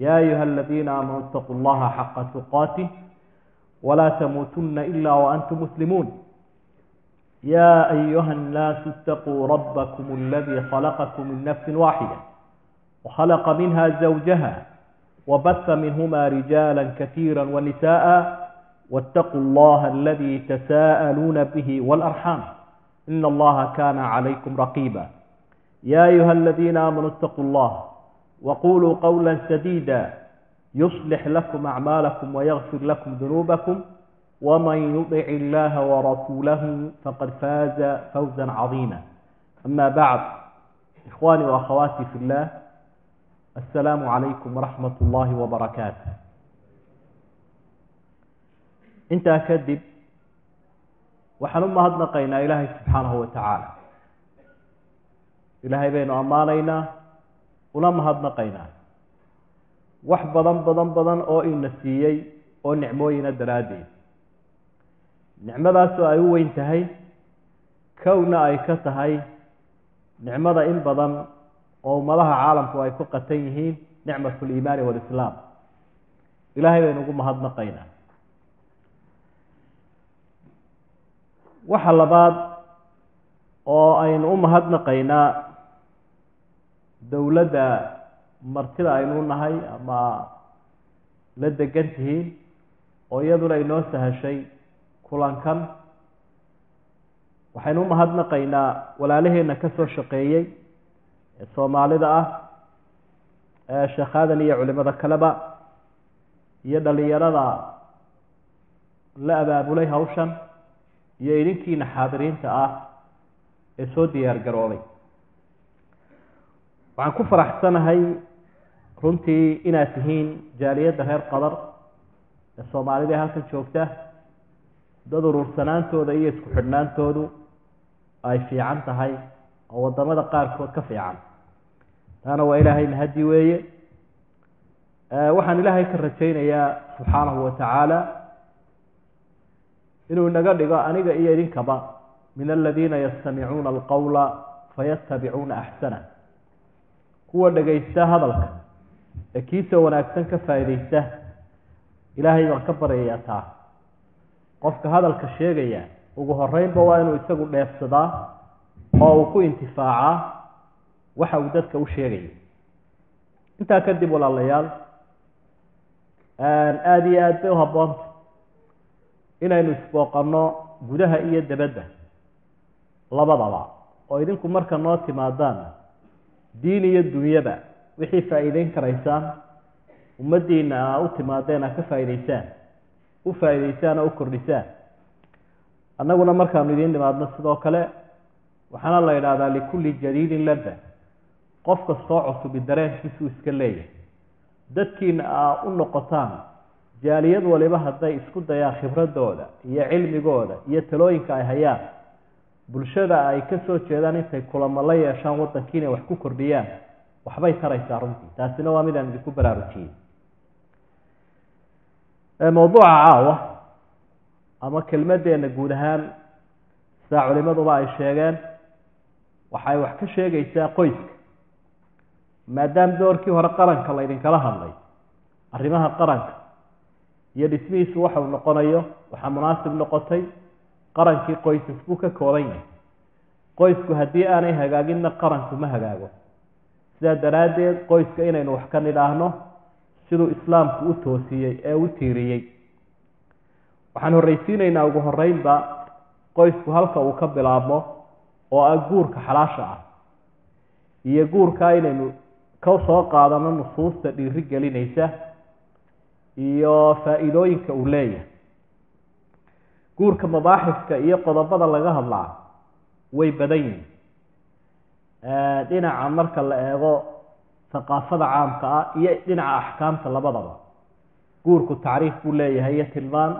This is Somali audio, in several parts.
يا أيها الذين آمنوا اتقوا الله حق تقاته ولا تموتن إلا وأنتم مسلمون يا أيها الناس اتقوا ربكم الذي خلقكم من نفس واحدة وخلق منها زوجها وبث منهما رجالا كثيرا ونساء واتقوا الله الذي تساءلون به والأرحام إن الله كان عليكم رقيبا يا أيها الذين آمنوا اتقوا الله وقولوا قولا سديدا يصلح لكم أعمالكم ويغفر لكم ذنوبكم ومن يطع الله ورسوله فقد فاز فوزا عظيما أما بعد إخواني وأخواتي في الله السلام عليكم ورحمة الله وبركاته intaa kadib waxaan u mahadnaqaynaa ilaahay subxaanahu wa tacaala ilaahay baynu ammaanaynaa una mahadnaqaynaa wax badan badan badan oo ina siiyey oo nicmooyina daraaddeed. Nicmadaasoo ay u weyn tahay kowna ay ka tahay nicmada in badan oo ummadaha caalamku ay ku qatan yihiin nicmat liimaani walislaam ilaahay baynu ugu mahadnaqaynaa. Waxa labaad oo aynu u mahadnaqaynaa dowladda martida aynu nahay ama la degan tihiin oo iyaduna inoo sahashay kulankan. Waxaynu u mahadnaqaynaa walaalaheenna ka soo shaqeeyey ee soomaalida ah ee sheekhadan iyo culimada kaleba iyo dhalinyarada la abaabulay hawshan iyo idinkiina xaadiriinta ah ee soo diyaar garoobay waxaan ku faraxsanahay runtii inaad tihiin jaaliyadda reer qadar ee soomaalida ee halkan joogta. Dad urursanaantooda iyo isku xidhnaantoodu ay fiican tahay oo waddamada qaarkood ka fiican. Taana waa ilaahay mahadi weeye. Waxaan ilaahay ka rajaynayaa subxaanahu wa tacaala inuu inaga dhigo aniga iyo idinkaba min aladiina yastamicuuna alqowla fayatabicuuna axsana kuwa dhegaysta hadalka ee kiisa wanaagsan ka faa'iidaysta ilaahay baan ka baryayaa taa. Qofka hadalka sheegaya ugu horeynba waa inuu isagu dheefsadaa oo uu ku intifaacaa waxa uu dadka u sheegaya. Intaa kadib walaalayaal aada iyo aad bay u habboonta inaynu isbooqanno gudaha iyo debadda labadaba oo idinku marka noo timaadaan diin iyo dunyaba wixii faa'iideyn karaysaan ummaddiina aa u timaadeen aa ka faa'idaysaan u faa'idaysaan oo u kordhisaan. Annaguna markaanu idiin nimaadno sidoo kale waxaana la yidhaahdaa likulli jadiidin ladda. Qof kastoo cusubi dareenkiisuu iska leeyahay. Dadkiina aa u noqotaan jaaliyad waliba hadday isku dayaan khibradooda iyo cilmigooda iyo talooyinka ay hayaan bulshada ay ka soo jeedaan intay kulamo la yeeshaan waddankii inay wax ku kordhiyaan waxbay taraysaa runtii. Taasina waa midaan idinku baraarujiyey mawduuca caawa ama kelmadeenna guud ahaan sidaa culimaduba ay sheegeen waxay wax ka sheegaysaa qoyska. Maadaama doorkii hore qaranka laydinkala hadlay arrimaha qaranka iyo dhismihiisu waxau noqonayo waxaa munaasib noqotay qarankii qoysas buu ka kooban yahay qoysku haddii aanay hagaaginna qaranku ma hagaago. Sidaa daraaddeed qoyska inaynu wax ka nidhaahno siduu islaamku u toosiyey ee u tiiriyey. Waxaan horreysiinaynaa ugu horeynba qoysku halka uu ka bilaabmo oo ah guurka xalaasha ah iyo guurkaa inaynu ka soo qaadano nusuusta dhiiri gelinaysa iyo faa-iidooyinka uu leeyahay. Guurka mabaaxiska iyo qodobada laga hadlaa way badan yihiin dhinaca marka la eego haqaafada caamka ah iyo dhinaca axkaamta labadaba guurku tacriif buu leeyahay iyo tilmaan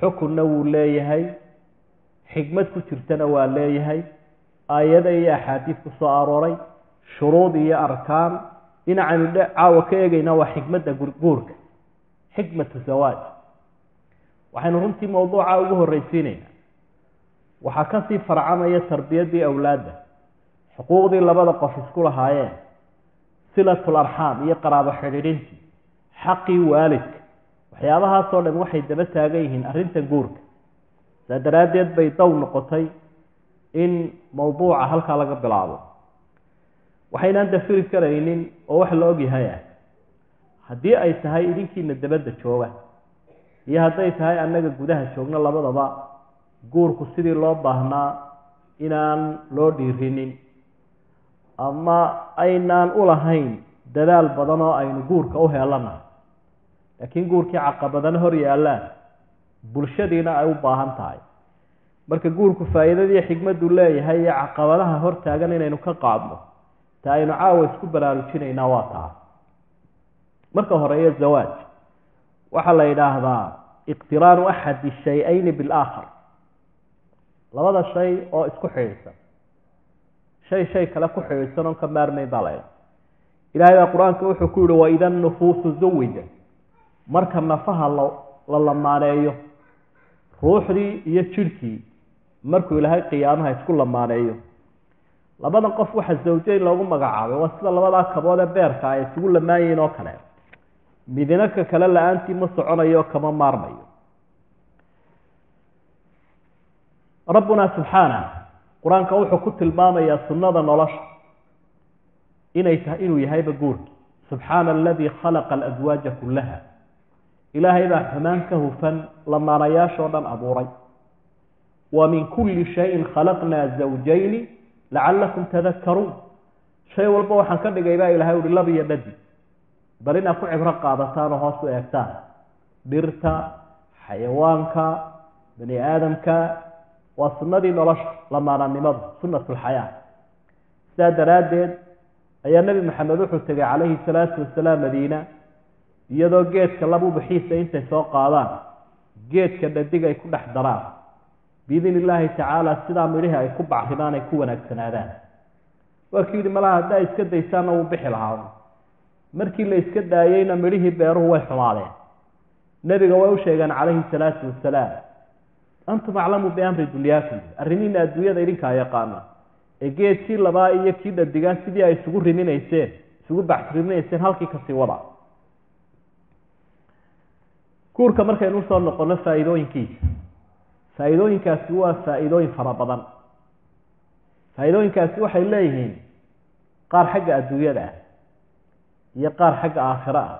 xukunna wuu leeyahay xikmad ku jirtana waa leeyahay aayada iyo axaadiis ku soo arooray shuruud iyo arkaan dhinacaynu caawa ka eegayna waa xikmadda guurka xikmatu zawaaj. Waxaynu runtii mawduuca ugu horreysiinaynaa waxaa ka sii farcamaya tarbiyaddii awlaadda xuquuqdii labada qof isku lahaayeen silatul arxaam iyo qaraabo xidhiidhintii xaqii waalidka. Waxyaabahaasoo dhan waxay daba taagan yihiin arrinta guurka. Saa daraaddeed bay dow noqotay in mawduuca halkaa laga bilaabo. Waxaynaan dafiri karaynin oo wax la ogyahay ah. Haddii ay tahay idinkiina dabadda jooga iyo hadday tahay annaga gudaha joogno labadaba guurku sidii loo baahnaa inaan loo dhiirinin. Ama aynaan u lahayn dadaal badan oo aynu guurka u heelanahay laakiin guurkii caqabadana hor yaallaan bulshadiina ay u baahan tahay. Marka guurku faa'iidadii xikmaddu leeyahay iyo caqabadaha hor taagan inaynu ka qaadno ta aynu caawa isku baraarujinaynaa waa taa. Marka horeeyo zawaaj. Waxaa la yidhaahdaa iqtiraanu axadi shay-ayni bilaakhar labada shay oo isku xidhiidhsan shay shay kale ku xidhiidhsan oon ka maarmayn baa la ydhaha ilahay baa qur'aanka wuxuu ku yihi waida nufuusu zawija marka nafaha la la lamaaneeyo ruuxdii iyo jidhkii markuu ilaahay qiyaamaha isku lamaaneeyo. Labadan qof waxa zawjeyn loogu magacaabay waa sida labadaa kabood ee beerka ay isugu lamaan yihiin oo kale. Midina ka kale la'aantii ma soconayo kama maarmayo rabbuna subxaana qur'aanka wuxuu ku tilmaamayaa sunnada nolosha. Inay tahay inuu yahayba guurki subxaana aladii khalaqa alaswaaja kullaha. Ilaahay baa xumaan ka hufan lamaanayaashoo dhan abuuray. Wa min kulli shayin khalaqnaa zawjayni lacalakum tadakaruun shay walba waxaan ka dhigay baa ilahay uhi lab iyo dhadi. Bal inaad ku cibro qaadataan oo hoos u eegtaan. Dhirta xayawaanka bani aadamka waa sunnadii nolosha lamaananimadu sunnat lxayaa sidaa daraaddeed ayaa nebi maxamed wuxuu tegay calayhi salaatu wasalaam madiina iyadoo geedka labu bixiisa intay soo qaadaan geedka dhadig ay ku dhex daraan. Biidn illaahi tacaala sidaa midhihii ay ku bacrimaan ay ku wanaagsanaadaan. Waa kii yidhi malaha haddaa iska daysaanna wuu bixi lahaa. Markii la iska daayeyna midhihii beeruhu way xumaadeen nebiga way u sheegeen calayhi salaatu wasalaam antum aclamu biamri dunyaakum. Arrimiina adduunyada idinkaa yaqaana ee geedkii labaa iyo kii dhadigaa sidii ay isugu riminayseen isugu baxriminayseen halkii ka sii wada. Guurka markaynu u soo noqono faa'iidooyinkaasi waa faa'iidooyin fara badan. Faa'iidooyinkaasi waxay leeyihiin qaar xagga adduunyada ah iyo qaar xagga aakhiro ah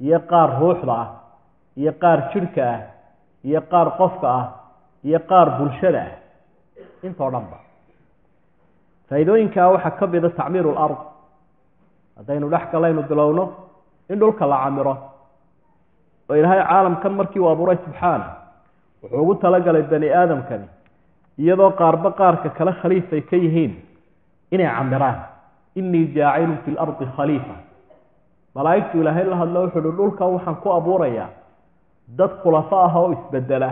iyo qaar ruuxda ah iyo qaar jidhka ah iyo qaar qofka ah iyo qaar bulshada ah. Intoo dhan ba faa'iidooyinkaa waxaa ka mida tacmiiru lard haddaynu dhex galaynu bilowno in dhulka la camiro oo ilaahay caalamkan markii uu abuuray subxaana wuxuu ugu talagalay bani aadamkani iyadoo qaarba qaarka kale khaliifay ka yihiin inay camiraan inii jaacilun fi lardi khaliifa. Malaa'igtu ilaahay la hadlo wuxuu uhi dhulka waxaan ku abuurayaa dad khulafo ah oo isbedela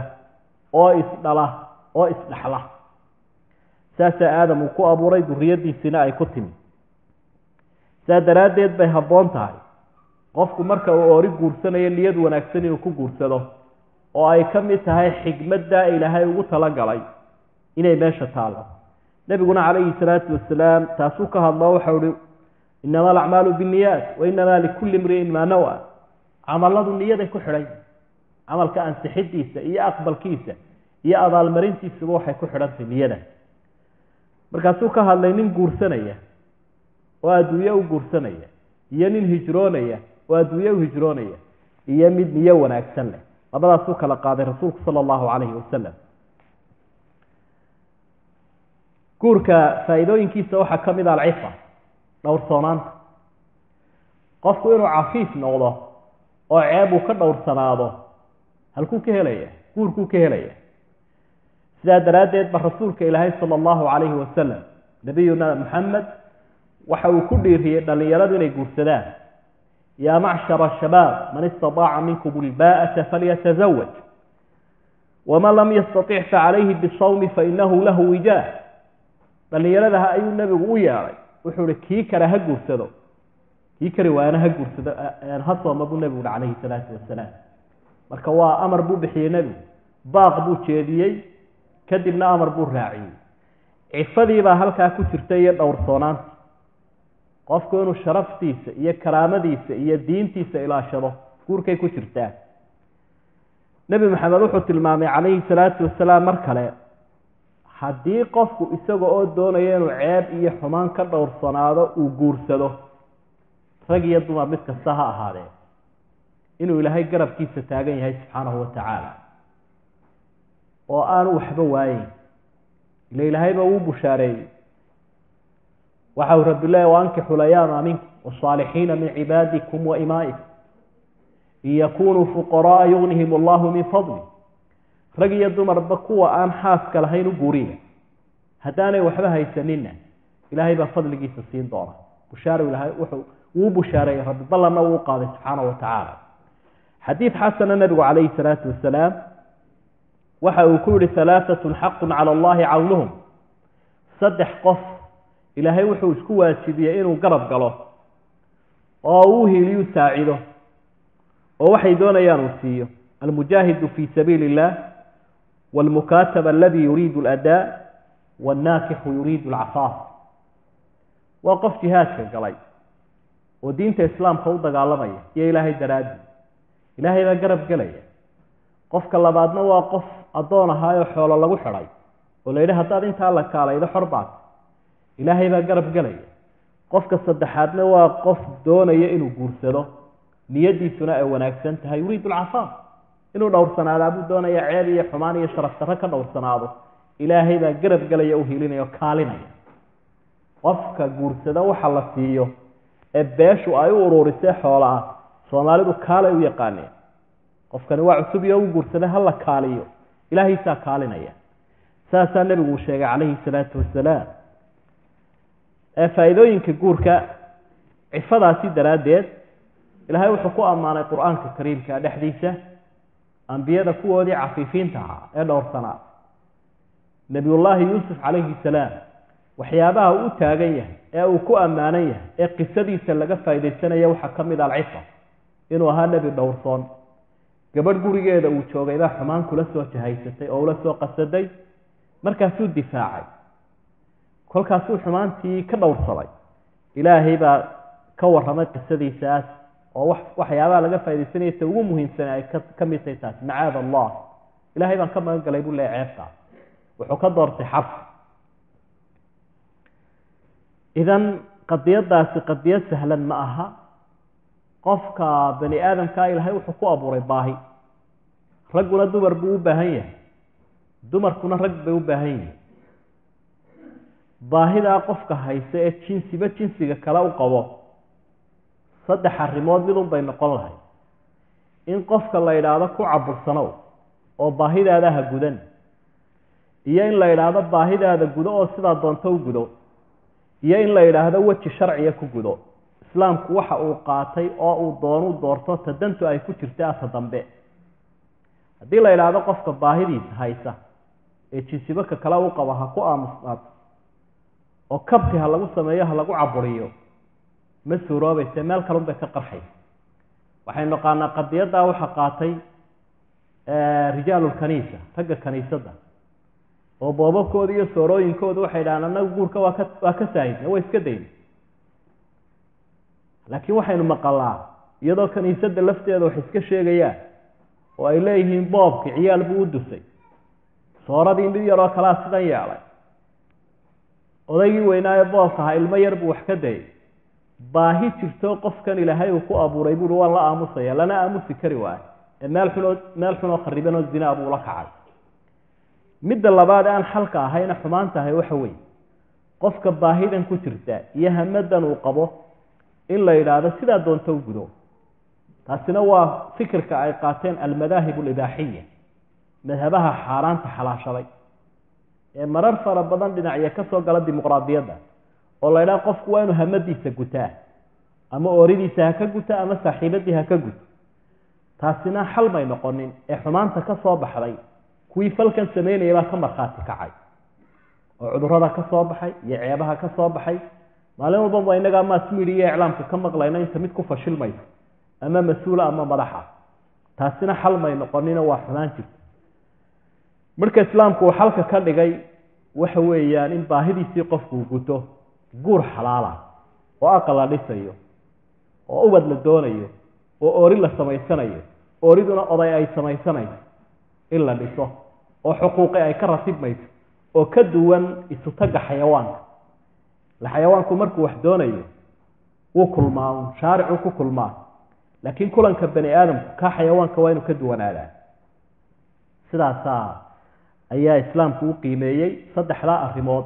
oo isdhala oo isdhexla saasaa aadam uu ku abuuray duriyadiisina ay ku timi. Saa daraaddeed bay habboon tahay. Qofku marka uu oori guursanayo niyad wanaagsan inuu ku guursado oo ay ka mid tahay xigmadda ilaahay ugu talagalay inay meesha taallo nebiguna calayhi salaatu wasalaam taasuu ka hadlo waxau ihi inama alacmaalu binniyaat wa inamaa likulli imri'in maa nawa. Camalladu niyaday ku xidhan camalka ansixidiisa iyo aqbalkiisa iyo abaalmarintiisuba waxay ku xidhantahy niyada. Markaasuu ka hadlay nin guursanaya oo adduunye u guursanaya iyo nin hijroonaya oo adduunye u hijroonaya iyo mid niyo wanaagsan leh. Labadaasuu kala qaaday rasuulku sala allahu calayhi wasalam guurka faa'iidooyinkiisa waxaa ka mid a alcifa dhowrsoonaanta qofku inuu cafiif noqdo oo ceeb uu ka dhowrsanaado halkuu ka helaya guurkuu ka helaya. Sidaa daraaddeed ba rasuulka ilaahay sala allahu calayhi wasalam nabiyuna maxamed waxa uu ku dhiiriyey dhallinyaradu inay guursadaan. Yaa macshara shabaab man istaطaaca minkum ilbaa'ata falyatazawaj waman lam yastaطic facalayhi bisawmi fainahu lahu wijaah dhallinyaradaha ayuu nebigu u yeedhay. Wuxuu ihi kii kale ha guursado. Kii kari waana ha guursado ha sooma buu nebigu uhi calayhi salaatu wasalaam marka waa amar buu bixiyey nebigu. Baaq buu jeediyey. Kadibna amar buu raaciyey. Cifadii baa halkaa ku jirta iyo dhowrsoonaanta qofku inuu sharaftiisa iyo karaamadiisa iyo diintiisa ilaashado guurkay ku jirtaa nebi maxamed wuxuu tilmaamay calayhi salaatu wasalaam mar kale haddii qofku isaga oo doonaya inuu ceeb iyo xumaan ka dhowrsanaado uu guursado. Rag iyo dumar mid kasta ha ahaadee inuu ilaahay garabkiisa taagan yahay subxaanahu wa tacaala oo aanu waxba waayeyn ila ilaahayba uu bushaareeyey. Waxa uu rabbi waankixu layaama minkum wasaalixiina min cibaadikum wa imaa'ikum in yakunuu fuqaraaa yugnihim allahu min fadli. Rag iyo dumarba kuwa aan xaaska lahayn u guuriya haddaanay waxba haysanina ilaahay baa fadligiisa siin doona bushaaro ilahay wuxuu wuu bushaareeyey rabbi ballanna wuu qaaday subxaana wa tacaala xadiid xasana nabigu calayhi salaatu wasalaam waxa uu ku yihi alaaatun xaqun cala allahi cawnuhum saddex qof ilaahay wuxuu isku waajibiyey inuu garab galo oo uu hiiliyu saacido oo waxay doonayaan uu siiyo. Almujaahidu fii sabiili illah waalmukaataba aladii yuriidu aladaa waannaakixu yuriidu alcafaaf waa qof jihaadka galay oo diinta islaamka u dagaalamaya iyo ilaahay daraadii ilaahay baa garab gelaya. Qofka labaadna waa qof addoon ahaayoo xoolo lagu xidhay oo la yidhi haddaad intaa la kaalaydo xor baad. Ilaahay baa garab gelaya. Qofka saddexaadna waa qof doonaya inuu guursado. Niyadiisuna ay wanaagsan tahay. Yuriidu alcafaaf inuu dhowrsanaado abuu doonaya ceeb iyo xumaan iyo sharaf darro ka dhowrsanaado ilaahay baa garab gelaya u hilinaya o kaalinaya. Qofka guursada waxa la siiyo ee beeshu ay u ururisee xoola ah soomaalidu kaalay u yaqaaneen qofkani waa cusub iyo u guursada ha la kaaliyo. Ilaahaysaa kaalinaya. Saasaa nebigu uu sheegay calayhi salaatu wasalaam. Ee faa'iidooyinka guurka cifadaasi daraaddeed ilaahay wuxuu ku ammaanay qur'aanka kariimka dhexdiisa ambiyada kuwoodii cafiifiinta ahaa ee dhowrsanaa. Nebiyullaahi yuusuf calayhi salaam waxyaabaha uu taagan yahay ee uu ku ammaanan yahay ee qisadiisa laga faa'iidaysanaya waxaa ka mid a alcifa inuu ahaa nebi dhowrsoon. Gabadh gurigeeda uu joogay baa xumaan kula soo jahaysatay oo ula soo qasaday. Markaasuu difaacay. Kolkaasuu xumaantii ka dhowrsaday. Ilaahay baa ka warramay qisadiisaas oo waxyaabaha laga faaidaysanaya ta ugu muhiimsan ay ka mid tahay taas macaad allah. Ilahay baan ka magan galay buu leeya ceebtaas wuxuu ka doortay xarf idan qadiyadaasi qadiyad sahlan ma aha qofka bani aadamkaa ilaahay wuxuu ku abuuray baahi. Ragguna dumar buu u baahan yahay. Dumarkuna rag bay u baahan yihiin baahidaa qofka haysa ee jinsiba jinsiga kale u qabo saddex arrimood midun bay noqon lahay in qofka la yidhaahdo ku cabursanow oo baahidaada ha gudan iyo in la yidhaahdo baahidaada gudo oo sidaa doonto u gudo iyo in la yidhaahdo weji sharciya ku gudo islaamku waxa uu qaatay oo uu doonu doorto ta dantu ay ku jirta ata dambe. Haddii la yidhaahdo qofka baahidiisa haysa ee jinsibaka kale u qabo ha ku aamusnaad oo kabti ha lagu sameeyo ha lagu caburiyo ma suuroobayse meel kalun bay ka qarxaysa waxaynu naqaanaa qadiyaddaa waxa qaatay rijaalulkaniisa ragga kaniisadda oo boobabkooda iyo soorooyinkooda waxay dhahaan annaga guurka waa ka waa ka saahidna waa iska dayna laakiin waxaynu maqalaa iyadoo kaniisadda lafteeda wax iska sheegayaan oo ay leeyihiin boobki ciyaal buu u dusay sooradii mid yaroo kalaa sidan yeelay odaygii weynaayo boobka ahaa ilmo yar buu wax ka dayay. Baahi jirto qofkan ilaahay uu ku abuuray buui waan la aamusaya lana aamusi kari waayo. Ee meel xunoo meel xunoo kharibanoo zinaa buu la kacay. Midda labaad aan xalka ahayna xumaan tahay waxa weeye qofka baahidan ku jirta iyo hamadan uu qabo in la yidhaahdo sidaa doonto u gudo. Taasina waa fikirka ay qaateen almadaahib alibaaxiya madhabaha xaaraanta xalaashaday. Ee marar fara badan dhinacya ka soo gala dimuqraadiyadda oo la ydhaha qofku waa inuu hamadiisa gutaa ama ooridiisa ha ka guto ama saaxiibadii ha ka guto. Taasina xal may noqonin ee xumaanta ka soo baxday kuwii falkan samaynaya baa ka markhaati kacay. Oo cudurrada ka soo baxay iyo ceebaha ka soo baxay maalin walbaba inagaa mass media iclaamka ka maqlayna inta mid ku fashilmayso ama mas'uula ama madaxa. Taasina xal may noqonino waa xumaan jirta. Marka islaamku uu xalka ka dhigay waxa weeyaan in baahidiisii qofku uu guto guur xalaala oo aqal la dhisayo oo ubad la doonayo oo oori la samaysanayo ooriduna oday ay samaysanayso in la dhiso oo xuquuqi ay ka ratibmayso oo ka duwan isutaga xayawaanka xayawaanku markuu wax doonayo wuu kulmaa shaaricuu ku kulmaa laakiin kulanka bani aadamku kaa xayawaanka waa inuu ka duwanaadaa sidaasaa ayaa islaamku u qiimeeyey saddexdaa arrimood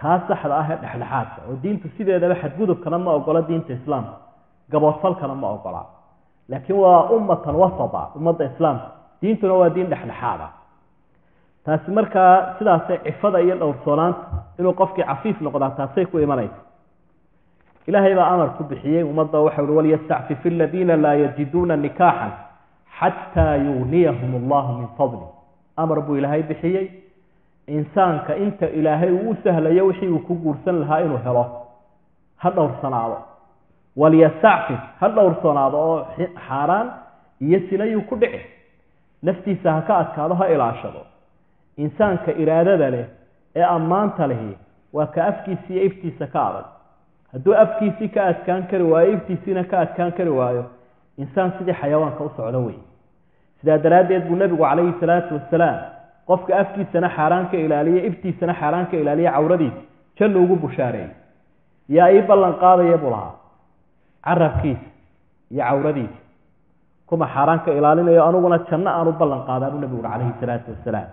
kaa saxda ah ee dhexdhexaadka oo diintu sideedaba xadgudubkana ma ogola diinta islaamka gaboodfalkana ma ogola laakiin waa ummatan wasata ummadda islaamka diintuna waa diin dhexdhexaada taasi markaa sidaasay cifada iyo dhowrsoonaanta inuu qofkii cafiif noqdaa taasay ku imanaysa. Ilaahay baa amar ku bixiyey ummadda waxa uhi walyastacfif aladiina laa yajiduuna nikaaxan xataa yugniyahum allahu min fadli. Amar buu ilaahay bixiyey. Insaanka inta ilaahay uu u sahlayo wixii uu ku guursan lahaa inuu helo ha dhowrsanaado walyastacfif ha dhowrsanaado oo xaaraan iyo sinayuu ku dhici. Naftiisa ha ka adkaado ha ilaashado insaanka iraadada leh ee ammaanta lehi waa ka afkiisa iyo iftiisa ka adag. Hadduu afkiisii ka adkaan kari waayo iftiisiina ka adkaan kari waayo insaan sidii xayawaanka u socdo wey sidaa daraaddeed buu nebigu calayhi salaatu wasalaam qofka afkiisana xaaraan ka ilaaliya iftiisana xaaraan ka ilaaliya cawradiisa jannu ugu bushaareeyey yaa ii ballan qaadaya buu lahaa. Carabkiisa iyo cawradiisa. Kuma xaaraan ka ilaalinayo aniguna janno aan u ballan qaadaa buu nebigu uri calayhi salaatu wasalaam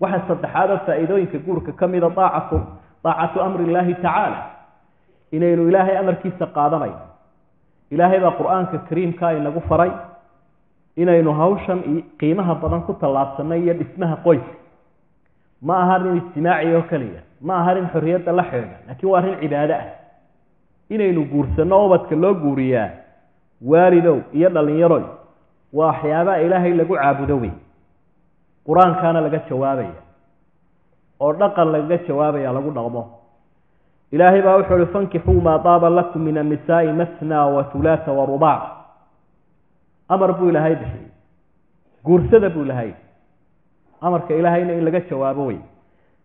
waxaa saddexaad oo faa'iidooyinka guurka ka mida aacatu daacatu amri illaahi tacaala. Inaynu ilaahay amarkiisa qaadanayno ilaahay baa qur'aanka kariimka inagu faray. Inaynu hawshan qiimaha badan ku tallaabsanay iyo dhismaha qoyska. Ma aha arrin ijtimaaci oo keliya. Ma aha arrin xorriyadda la xidhiidha. Laakiin waa arrin cibaado ah. Inaynu guursanno ubadka loo guuriyaa. Waalidow iyo dhallinyaroy waa waxyaabaha ilaahay lagu caabudo wey qur'aankaana laga jawaabaya oo dhaqan lagaga jawaabaya lagu dhaqmo. Ilaahay baa wuxuu uhi fankixuu maa daaba lakum min annisaai masna wa hulaata wa rubaac amar buu ilaahay bixiyey. Guursada buu ilahay amarka ilaahayna in laga jawaabo wey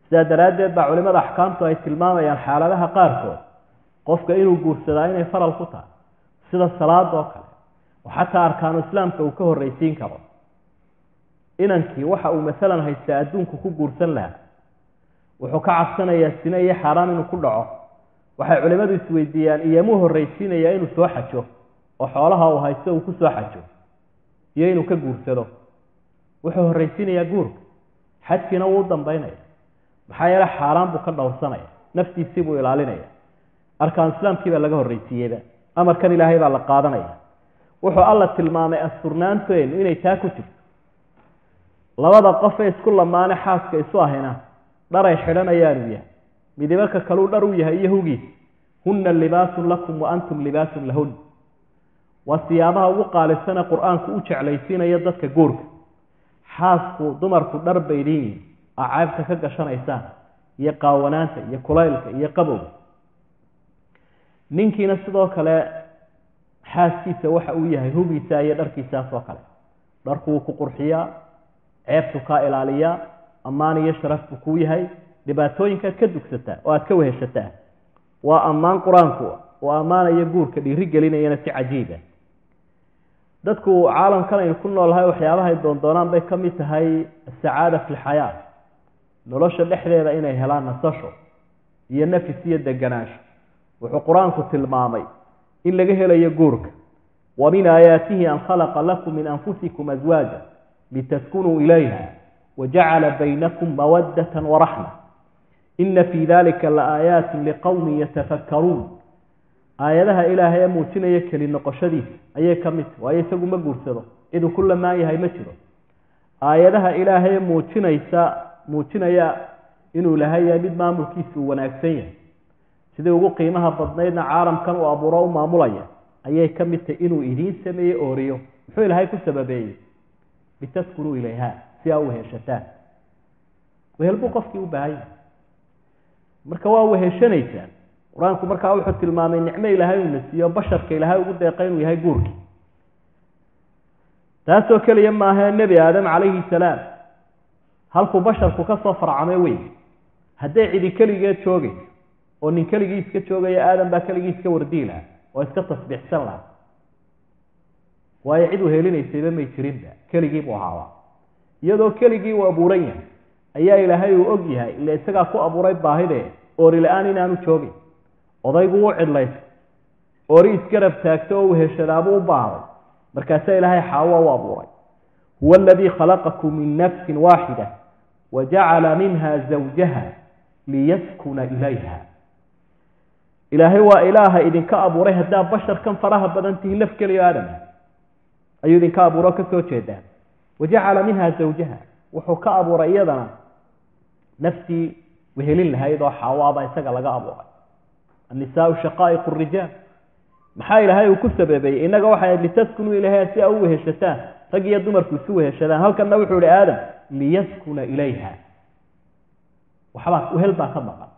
sidaa daraaddeed baa culimada axkaamtu ay tilmaamayaan xaaladaha qaarkood. Qofka inuu guursadaa inay faral ku tahay sida salaada oo kale oo xataa arkaanu islaamka uu ka horreysiin karo inankii waxa uu masalan haystaa adduunku ku guursan lahaa. Wuxuu ka cabsanayaa sine iyo xaaraan inuu ku dhaco. Waxay culimmadu isweydiiyaan iyomuu horreysiinayaa inuu soo xajo oo xoolaha uu haysto uu ku soo xajo iyo inuu ka guursado. Wuxuu horreysiinayaa guurka xajkiina wuu u dambaynaya. Maxaa yeele xaaraan buu ka dhowrsanaya. Naftiisii buu ilaalinaya. Arkaanu islaamkii baa laga horreysiiyeyba amarkan ilaahay baa la qaadanaya. Wuxuu alla tilmaamay asturnaanteenu inay taa ku jirto labada qofee isku lamaane xaaska isu ahina dharay xidhanayaanuu yahay. Midibarka kaluu dhar u yahay iyo hugiis hunna libaasun lakum wa antum libaasun lahun. Waa siyaabaha ugu qaalisane qur'aanku u jeclaysiinayo dadka guurka. Xaasku dumarku dhar bay idin yihiin aa caybta ka gashanaysaan iyo qaawanaanta iyo kulaylka iyo qabowga. Ninkiina sidoo kale xaaskiisa waxa uu yahay hugiisa iyo dharkiisaas oo kale. Dharku wuu ku qurxiyaa ceebtu kaa ilaaliyaa ammaan iyo sharaf buu kuu yahay. Dhibaatooyinkaad ka dugsataa oo aad ka weheshataa waa ammaan qur'aanku oo ammaanaya guurka dhiiri gelinayana si cajiiba dadku caalamkan aynu ku noolnahay waxyaabahay doondoonaan bay ka mid tahay asacaada fi lxayaa nolosha dhexdeeda inay helaan nasasho iyo nafis iyo deganaansho. Wuxuu qur'aanku tilmaamay in laga helayo guurka. Wa min aayaatihi an khalaqa lakum min anfusikum aswaaja litaskunuu ilayha wajacala baynakum mawadata waraxma ina fii dalika laaayaati liqowmin yatafakkaruun aayadaha ilaahay ee muujinaya keli noqoshadiisa ayay ka mid waayo isagu ma guursado ciduu ku lamaan yahay ma jiro aayadaha ilaahay muujinaysa muujinaya inuu lahay yahay mid maamulkiisa uu wanaagsan yahay sidii ugu qiimaha badnaydna caalamkan uu abuuro u maamulaya ayay ka mid tahay inuu idiin sameeyey ooriyo muxuu ilaahay ku sababeeyey litaskunuu ilayha si aa weheshataan wehel buu qofkii u baahan yahay marka waa weheshanaysaan qur'aanku markaa wuxuu tilmaamay nicmo ilaahay uuna siiyo basharka ilaahay ugu deeqa inuu yahay guurkii taasoo keliya maahae nebi aadam calayhi salaam halkuu basharku ka soo farcamay wey hadday cidi keligeed joogayso oo nin keligii iska joogaya aadam baa keligii iska wardii laha oo iska tasbiixsan laha waayo cid uhelinaysayba may jirinba keligii buu ahaaba iyadoo keligii uu abuuran yahay ayaa ilaahay uu og yahay ila isagaa ku abuuray baahide oori la'aan inaanu joogin. Odaygu u cidlaysa. Oori isgarab taagto oo weheshadaabuu u baahday markaasaa ilaahay xaawa u abuuray. Huwa aladii khalaqakum min nafsin waaxida wa jacala minha zawjaha liyaskuna ilayha. Ilaahay waa ilaaha idinka abuuray haddaa basharkan faraha badan tihi naf keliyo aadam ayuu idinka abuuro ka soo jeedaa. Wa jacala minha zawjaha. Wuxuu ka abuuray iyadana naftii wehelin lahayd oo xaawaaba isaga laga abuuray. Annisaau shaqaa'iq rijaal. Maxaa ilaahay uu ku sababeeyey? Innaga waxay litaskunuu ilayha si a u weheshataan. Rag iyo dumarku isu weheshadaan. Halkanna wuxuu ihi aadam liyaskuna ilayha. Waxbaa wehel baa ka maqan.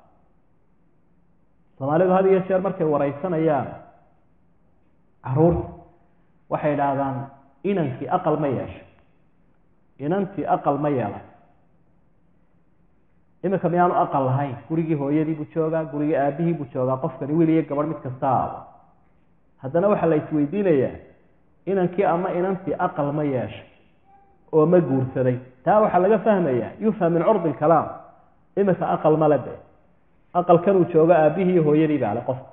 Soomaalidu had iyo jeer markay waraysanayaan carruurta waxay idhaahdaan inankii aqal ma yeesho. Inantii aqal ma yeelan iminka miyaanu aqal lahayn? Gurigii hooyadii buu joogaa gurigii aabihii buu joogaa qofkani wiil iyo gabadh mid kasta aaba haddana waxaa la isweydiinayaa inankii ama inantii aqal ma yeesho oo ma guursaday. Taa waxaa laga fahmayaa yufham min curdi lkalaam iminka aqal male be aqalkanuu joogo aabihii iyo hooyadii baa le qofka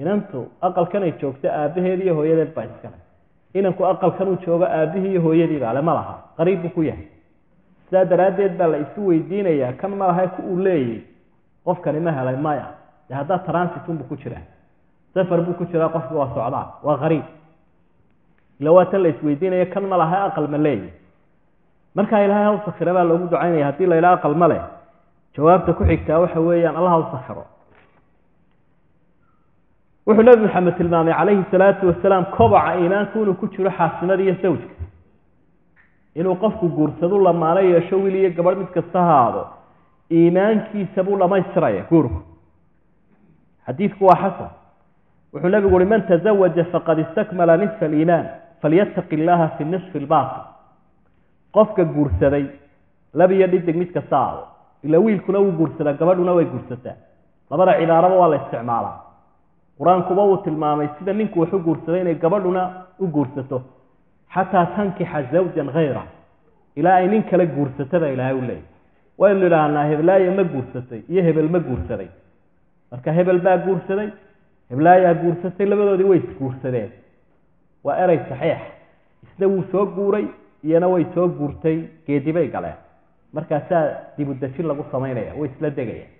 inantu aqalkanay joogto aabaheed iyo hooyadeed baa iskale inanku aqalkanuu joogo aabihii iyo hooyadii baa le ma laha. Qariib buu ku yahay. Sidaa daraaddeed baa la isu weydiinayaa kan ma lahay ku uu leeyay qofkani ma helay maya dee haddaa transitunbu ku jiraa. Safar buu ku jiraa qofki waa socdaa waa qariib. Ila waa tan la isweydiinaya kan ma lahay aqal ma leeyay markaa ilaahay haw sakira baa loogu ducaynaya haddii la yidhaha aqal ma leh. Jawaabta ku xigtaa waxa weeyaan allah haw sakiro wuxuu nabi maxamed tilmaamay calayhi salaatu wasalaam kobaca iimaanku inuu ku jiro xaasimada iyo sawjka. Inuu qofku guursadu lamaano yeesho wiil iyo gabadh mid kasta haado iimaankiisa buu dhamaystiraya guurku. Xadiidku waa xasan. Wuxuu nabigu uhi man tazawaja faqad istakmala nisfa aliimaan falyataqi illaha fi nisfi lbaaqi qofka guursaday lab iyo dhidig mid kasta haado ila wiilkuna wuu guursadaa gabadhuna way guursataa. Labada cibaaraba waa la isticmaalaa qur'aankuba uu tilmaamay sida ninku wax u guursaday inay gabadhuna u guursato xataa tankixa zawjan hayra ilaa ay nin kale guursatada ilaahay u leeyahy waynu idhaahnaa heblaaye ma guursatay iyo hebel ma guursaday. Marka hebel baa guursaday heblaayaa guursatay labadoodii way isguursadeen waa erey saxiix. Isna wuu soo guuray iyana way soo guurtay geedibay galeen. Markaasaa dibudejin lagu samaynaya way isla degayaan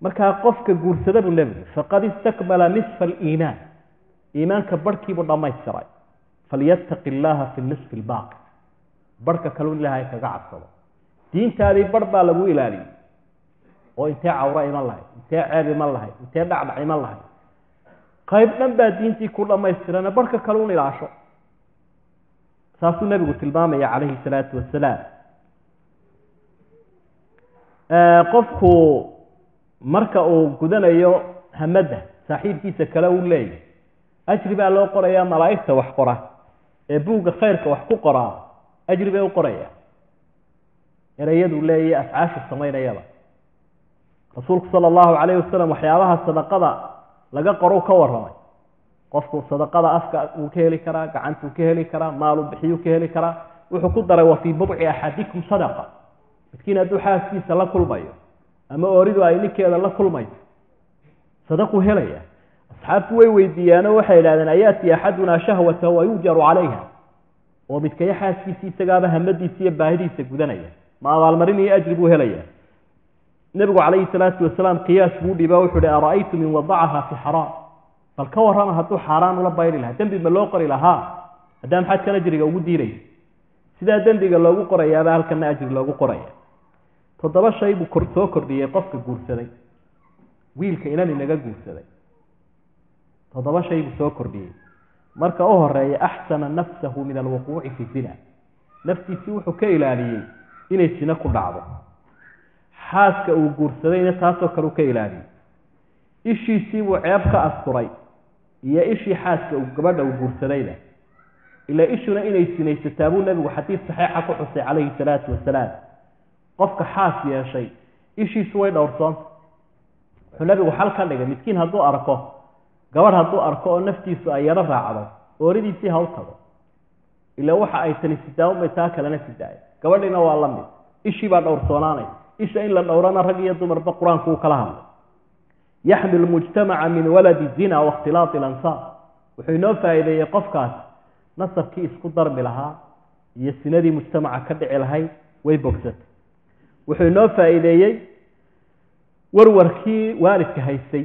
markaa qofka guursada buu nebigu faqad istakmala nisfa aliimaan. Iimaanka barhkiibuu dhammaystiray falyattaqi illaaha fi nisfi lbaaqi barhka kaleu ilaahay kaga cabsado. Diintaadii barh baa lagu ilaaliyey. Oo intee cawro iman lahayd intee ceeb iman lahayd intee dhacdhac iman lahayd. Qayb dhan baa diintii ku dhammaystirana barhka kale un ilaasho saasuu nebigu tilmaamaya calayhi salaatu wasalaam qofku marka uu gudanayo hamadda saaxiibkiisa kale uu leeyahy ajri baa loo qorayaa malaa'igta wax qora ee buugga khayrka wax ku qoraa ajri bay u qoraya. Ereyaduu leeyahy afcaashu samaynayaba. Rasuulku sala allahu calayhi wasalam waxyaabaha sadaqada laga qoro ka warramay. Qofku sadaqada afka wuu ka heli karaa gacantuu ka heli karaa maaluu bixiyuu ka heli karaa wuxuu ku daray wa fii budci axadikum sadaqa. Midkiin hadduu xaaskiisa la kulmayo ama ooridu ay ninkeeda la kulmayso sadaquu helaya. Asxaabtu way weydiiyaanoo waxay idhahdeen ayaati axadunaa shahwata wa yujaru calayha. Oo midkaya xaaskiisi isagaaba hamadiisa iyo baahidiisa gudanaya. Ma abaalmarin iyo ajri buu helaya nebigu calayhi salaatu wasalaam qiyaas buu dhiba wuxuu hi ara-aytum in wadacaha fi xaraam. Bal ka warrama hadduu xaaraan ula bayri lahaa dembi ma loo qori lahaa? Haddaa maxaad kan ajriga ugu diidaya sidaa dembiga loogu qorayaaba halkana ajri loogu qoraya toddoba shay buu soo kordhiyey qofka guursaday. Wiilka inan inaga guursaday. Toddoba shay buu soo kordhiyey. Marka u horreeya axsana nafsahu min alwuquuci fi zina. Naftiisii wuxuu ka ilaaliyey inay sino ku dhacdo. Xaaska uu guursadayna taasoo kale u ka ilaaliyey. Ishiisiibuu ceeb ka asturay iyo ishii xaaska uu gabadha uu guursadayna. Ilaa ishuna inay sinaysataa buu nebigu xadiid saxiixa ku xusay calayhi salaatu wasalaam qofka xaas yeeshay ishiisu way dhowrsoonta wuxuu nebigu xal ka dhigay midkiin hadduu arko gabadh hadduu arko oo naftiisu ay yaro raacdo ooridiisii ha u tago ila waxa ay tani sidaawunbay taa kalena sidaaya gabadhiina waa la mid. Ishii baa dhowrsoonaanay isha in la dhowrana rag iyo dumarba qur'aanku uu kala hadlay. Yaxmil mujtamaca min waladi zina wakhtilaati alansaar. Wuxuu inoo faa'iideeyey qofkaas nasabkii isku darmi lahaa iyo sinadii mujtamaca ka dhici lahayd way bogsatay wuxuu inoo faa'iideeyey warwarkii waalidka haystay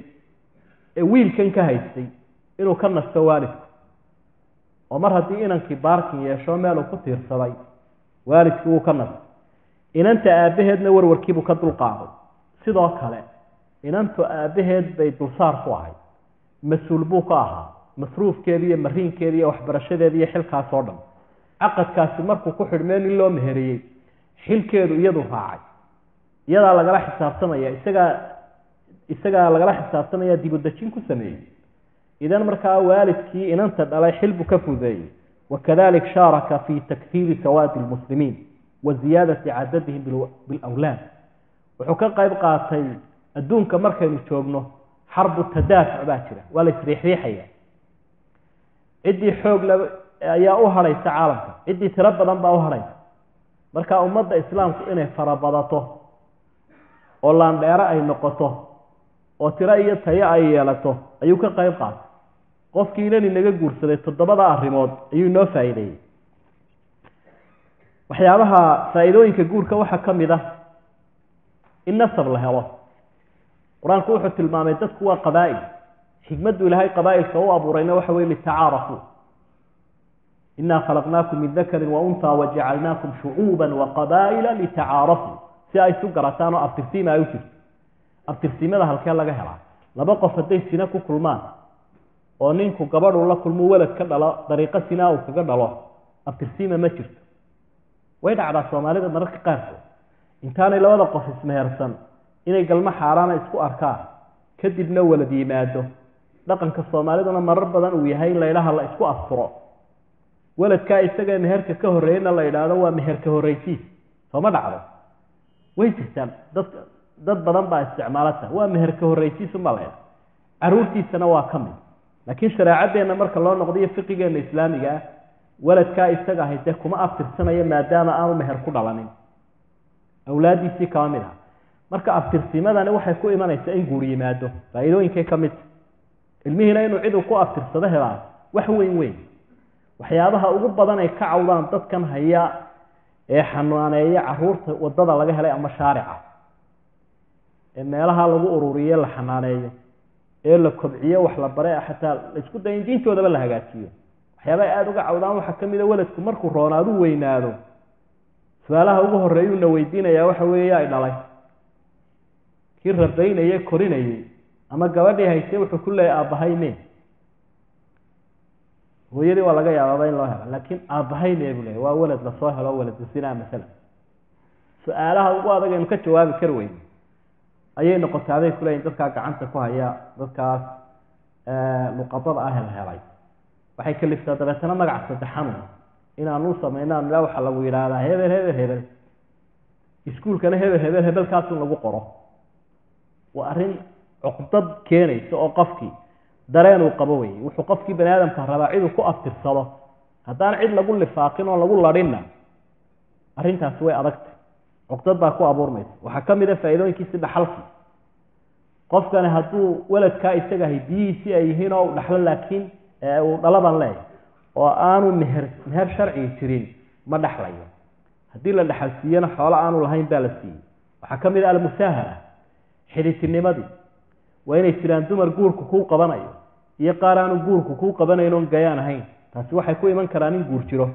ee wiilkan ka haystay inuu ka nasto waalidku. Oo mar haddii inankii baarkin yeesho meeluu ku tiirsaday waalidkii wuu ka nastay inanta aabbaheedna warwarkiibuu ka dulqaaday sidoo kale inantu aabbaheed bay dulsaar ku ahayd. Mas'uul buu ka ahaa. Masruufkeedi iyo mariinkeedi iyo waxbarashadeedi iyo xilkaas dhan. Caqadkaasi markuu ku xidhmeen in loo meheriyey xilkeedu iyadu raacay iyadaa lagala xisaabtamaya isagaa isagaa lagala xisaabtamaya dibudejin ku sameeyey. Idan markaa waalidkii inanta dhalay xil buu ka fudeeyey wakadalik shaaraka fi taktiiri sawaadi lmuslimiin wa ziyaadati cadadihim bilawlaad wuxuu ka qayb qaatay adduunka markaynu joogno xarbu tadaafuc baa jira waa la isriixriixaya. Ciddii xoog la ayaa u hadhaysa caalamka ciddii tiro badan baa u hadhaysa. Marka ummadda islaamku inay farabadato oo laandheero ay noqoto oo tiro iyo tayo ay yeelato ayuu ka qayb qaatay qofkii inan inaga guursaday toddobada arrimood ayuu inoo faa'iideeyey waxyaabaha faa'iidooyinka guurka waxaa ka mid ah in nasab la helo. Qur'aanku wuxuu tilmaamay dadku waa qabaa'il. Xikmaddu ilaahay qabaa'ilka u abuurayna waxa weye litacaarafuu inaa khalaqnaakum min dakarin wa untaa wajacalnaakum shucuuban wa qabaa'ila litacaarafuu si ay isu garataan oo abtirsiima ay u jirto. Abtirsiimada halkee laga helaa. Laba qof hadday sina ku kulmaan oo ninku gabadhuu la kulmo welad ka dhalo dariiqo sinaa uu kaga dhalo abtirsiima ma jirto. Way dhacdaa soomaalida mararka qaarkood intaanay labada qof ismehersan inay galmo xaaraana isku arkaan kadibna walad yimaado. Dhaqanka soomaaliduna marar badan uu yahay in laydhaha la isku asturo. Weladkaa isagae meherka ka horreeyana la idhaahdo waa meherka horreysiis sooma dhacdo way jirtaan dad dad badan baa isticmaalata waa meherka horreysiisunbaa la ydhaha caruurtiisana waa ka mid. Laakiin shareecadeenna marka loo noqdiyo fiqigeena islaamiga ah weladkaa isaga ahay dee kuma abtirsanayo maadaama aanu meher ku dhalanin. Awlaadiisii kaba mid ah marka abtirsimadani waxay ku imanaysaa in guur yimaado. Faa'iidooyinkay ka midta ilmihiina inuu ciduu ku abtirsado helaan wax weyn weyn. Waxyaabaha ugu badan ay ka cawdaan dadkan haya ee xanaaneeya carruurta waddada laga helay ama shaarica. Ee meelaha lagu ururiye la xanaaneeyo ee la kobciyo wax la bare xataa la isku dayo in diintoodaba la hagaajiyo waxyaabaha aada uga cawdaan waxaa ka mida weladku markuu roonaadu weynaado. Su'aalaha ugu horeeyuuna weydiinayaa waxa weeye ay dhalay. Kii rabaynayey korinayey ama gabadhii haysay wuxuu ku leeyay aabbahay me hooyadii waa laga yaabaaba in loo helo. Laakiin aabbahay me buu leeyay waa welad la soo helo weladu sinaa masalan. Su'aalaha ugu adag aynu ka jawaabi kari weyne ayay noqotay aday kuleeyiin dadkaa gacanta ku haya dadkaas luqadada ah la helay. Waxay kaliftaa dabeetana magac saddexanu inaanu samayno ila waxaa lagu yidhaahdaa hebel hebel hebel. Iskuulkana hebel hebel hebelkaasun lagu qoro. Waa arrin cuqdad keenaysa oo qofkii dareen uu qabo weye wuxuu qofkii bani aadamka rabaa ciduu ku abtirsado haddaan cid lagu lifaaqin oo lagu ladhinna arrintaasi way adagtay. Cuqdad baa ku abuurmaysa. Waxaa ka mid a faa'iidooyinkiisi dhaxalkii qofkani hadduu weladkaa isaga ahay biyihiisii ay yihiin oo u dhaxlo laakiin uu dhalaban leeyahy oo aanu meher meher sharcigi jirin ma dhexlayo haddii la dhexal siiyana xoolo aanu lahayn baa la siiyey. Waxaa ka mid a almusaahara xidhitinimadii waa inay jiraan dumar guurku kuu qabanayo. Iyo qaar aanu guurku kuu qabanayn oon gayaan ahayn. Taasi waxay ku iman karaan in guur jiro.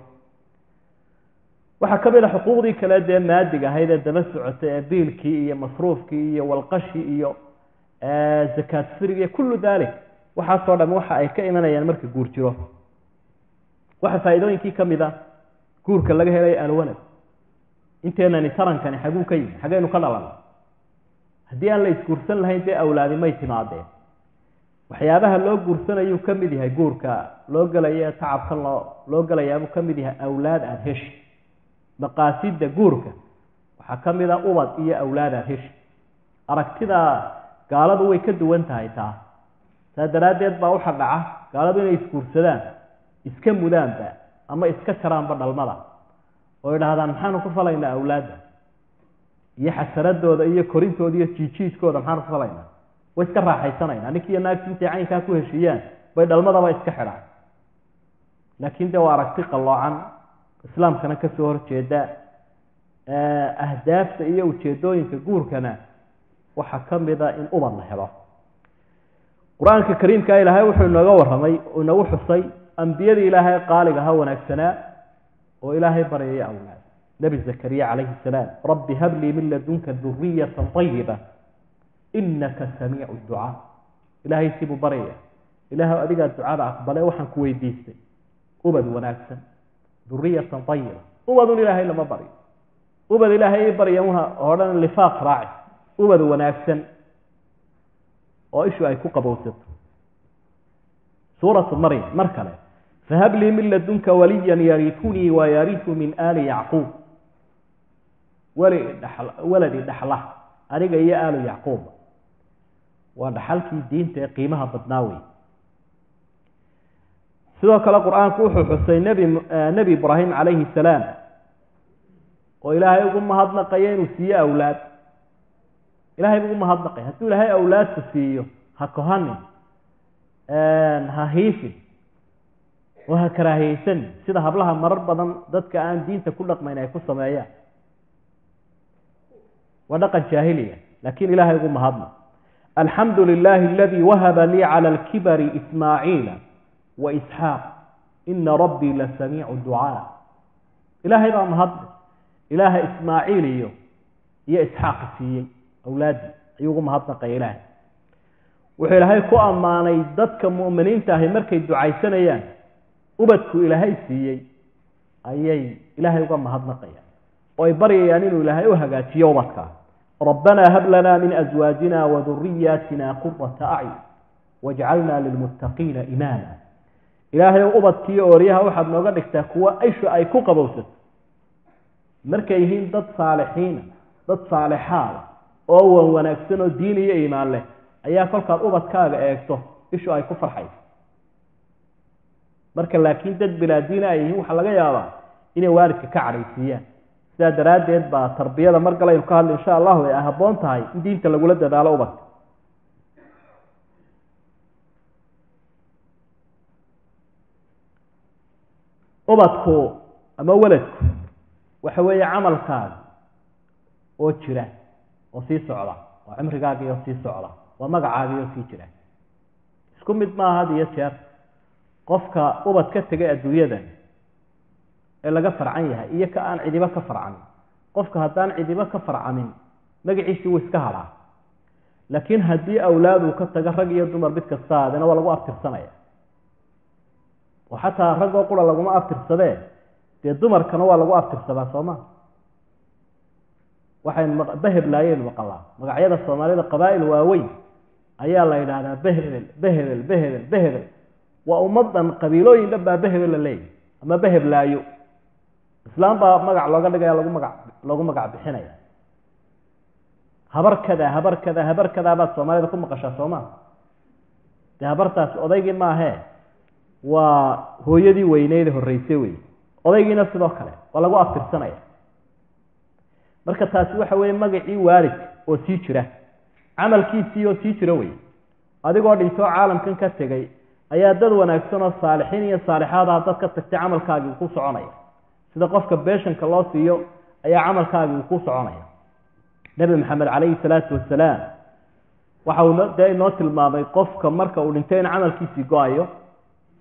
Waxaa ka mid a xuquuqdii kale dee maadig ahayd ee daba socotay ee biilkii iyo masruufkii iyo walqashii iyo zakaat firiga kullu dalik waxaasoo dham waxa ay ka imanayaan marka guur jiro. Waxa faa'iidooyinkii ka mid a guurka laga helay alwalad inteenani tarankani xaguu ka yimi xagaynu ka dhalanay haddii aan la isguursan lahayn dee awlaadi may timaadeen waxyaabaha loo guursanayuu ka mid yahay guurka. Loo gelaya tacabkan loo loo gelayaabuu ka mid yahay awlaad aada heshi maqaasida guurka. Waxaa ka mid a ubad iyo awlaad aada heshi aragtida gaaladu way ka duwan tahay taa. Saa daraaddeed baa waxa dhaca gaaladu inay isguursadaan iska mudaanba ama iska jaraanba dhalmada. Oo idhaahdaan maxaanu ku falaynaa awlaadda iyo xasaradooda iyo korintooda iyo jiijiiskooda maxaanu ku way iska raaxaysanaynaa. Ninkiiyo naagti intay caynkaa ku heshiiyaan bay dhalmadaba iska xidhaan. Laakiin de waa aragti qalloocan islaamkana ka soo horjeeda ahdaafta iyo ujeedooyinka guurkana waxaa ka mid a in ubad la helo. Qur'aanka kariimka ilaahay wuxuu inooga warramay inagu xusay ambiyadii ilaahay qaaliga ha wanaagsanaa oo ilaahay baryaya awlaad nebi zakariya calayhi salaam rabbi hablii min ladunka duriyatan ayiba inaka samiicu ducaa ilaahay sibuu baryaya ilaah adigaa ducada aqbale waxaan ku weydiistay ubad wanaagsan duriyatan ayiba ubadun ilaahay lama baryo ubad ilaahay i barya una odhan lifaaq raaci. Ubad wanaagsan oo ishu ay ku qabowsato. Suuratu maryam mar kale fahab lii min ladunka waliyan yaritunii wayaritu min aali yacquub waladi dhaxla aniga iyo aalu yacquub. Waa dhaxalkii diinta ee qiimaha badnaa wey sidoo kale qur'aanku wuxuu xusay nebi nebi ibraahim calayhi salaam oo ilaahay ugu mahadnaqaya inuu siiyo awlaad. Ilahay buu umahadnaqay hadduu ilaahay awlaadku siiyo ha kohanin ha hiifin oo ha karaahiyeysanin sida hablaha marar badan dadka aan diinta ku dhaqmayn ay ku sameeyaan waa dhaqan jaahiliya laakiin ilahay ugu mahadnaq alxamdu lilahi aladii wahaba lii cala alkibari ismaaciila wa isxaaq ina rabbii la samiicu ducaa ilaahay baa mahadle ilaaha ismaaciil iyo iyo isxaaq siiyey. Awlaadii ayuu ugu mahadnaqaya ilaahay wuxuu ilaahay ku ammaanay dadka mu'miniinta ahi markay ducaysanayaan. Ubadku ilaahay siiyey. Ayay ilaahay uga mahadnaqayaan oo ay baryayaan inuu ilaahay u hagaajiyo ubadka hab lanaa min aswaajina wa duriyaatina qurata acyun wajcalnaa lilmuttaqiina imaama ilaahay ubadkiiyo ooryaha waxaad nooga dhigtaa kuwa ishu ay ku qabowsato markay yihiin dad saalixiina dad saalixaada oo wan wanaagsan oo diin iyo iimaan leh ayaa kolkaad ubadkaaga eegto ishu ay ku farxayso marka laakiin dad bilaadiina ay yihiin waxaa laga yaabaa inay waalidka ka cadhaysiiyaan sidaa daraaddeed baa tarbiyada mar galaynu ka hadla insha allahu ay habboon tahay in diinta lagula dadaalo ubadka ubadku ama weladku waxa weeye camalkaaga oo jira oo sii socda waa cimrigaagii sii socda waa magacaagii sii jira. Isku mid maaha had iyo jeer qofka ubad ka tegay adduunyadan ee laga farcan yahay iyo ka aan cidibo ka farcamin qofka haddaan cidibo ka farcamin magaciisi wuu iska hadhaa laakiin haddii awlaaduu ka tago rag iyo dumar mid kasta adina waa lagu abtirsanaya. Oo xataa raggoo qura laguma abtirsadee dee dumarkana waa lagu abtirsadaa sooma waxaynu beheblaayeynu maqalaa magacyada soomaalida qabaa'il waaweyn ayaa la yidhaahdaa behebel behebel behebel behebel waa ummadan qabiilooyin dhan baa behebel la leeyahy ama beheblaayo islaam baa magac looga dhigaya lagu magac lagu magac bixinaya. Habar kada habar kada habar kadaa baad soomaalida ku maqashaa sooma? Dee habartaasi odaygii maahee waa hooyadii weyneyd horreysay wey. Odaygiina sidoo kale waa lagu abtirsanaya marka taasi waxa weeye magacii waalidka oo sii jira. Camalkiisii oo sii jira wey. Adigoo dhintoo caalamkan ka tegay ayaa dad wanaagsan oo saalixiin iyo saalixaadaha dad ka tagtay camalkaagii ku soconaya sida qofka beeshanka loo siiyo ayaa camalkaagii ku soconaya. Nebi maxamed calayhi salaatu wasalaam waxa uu dee inoo tilmaamay qofka marka uu dhintay in camalkiisii go'ayo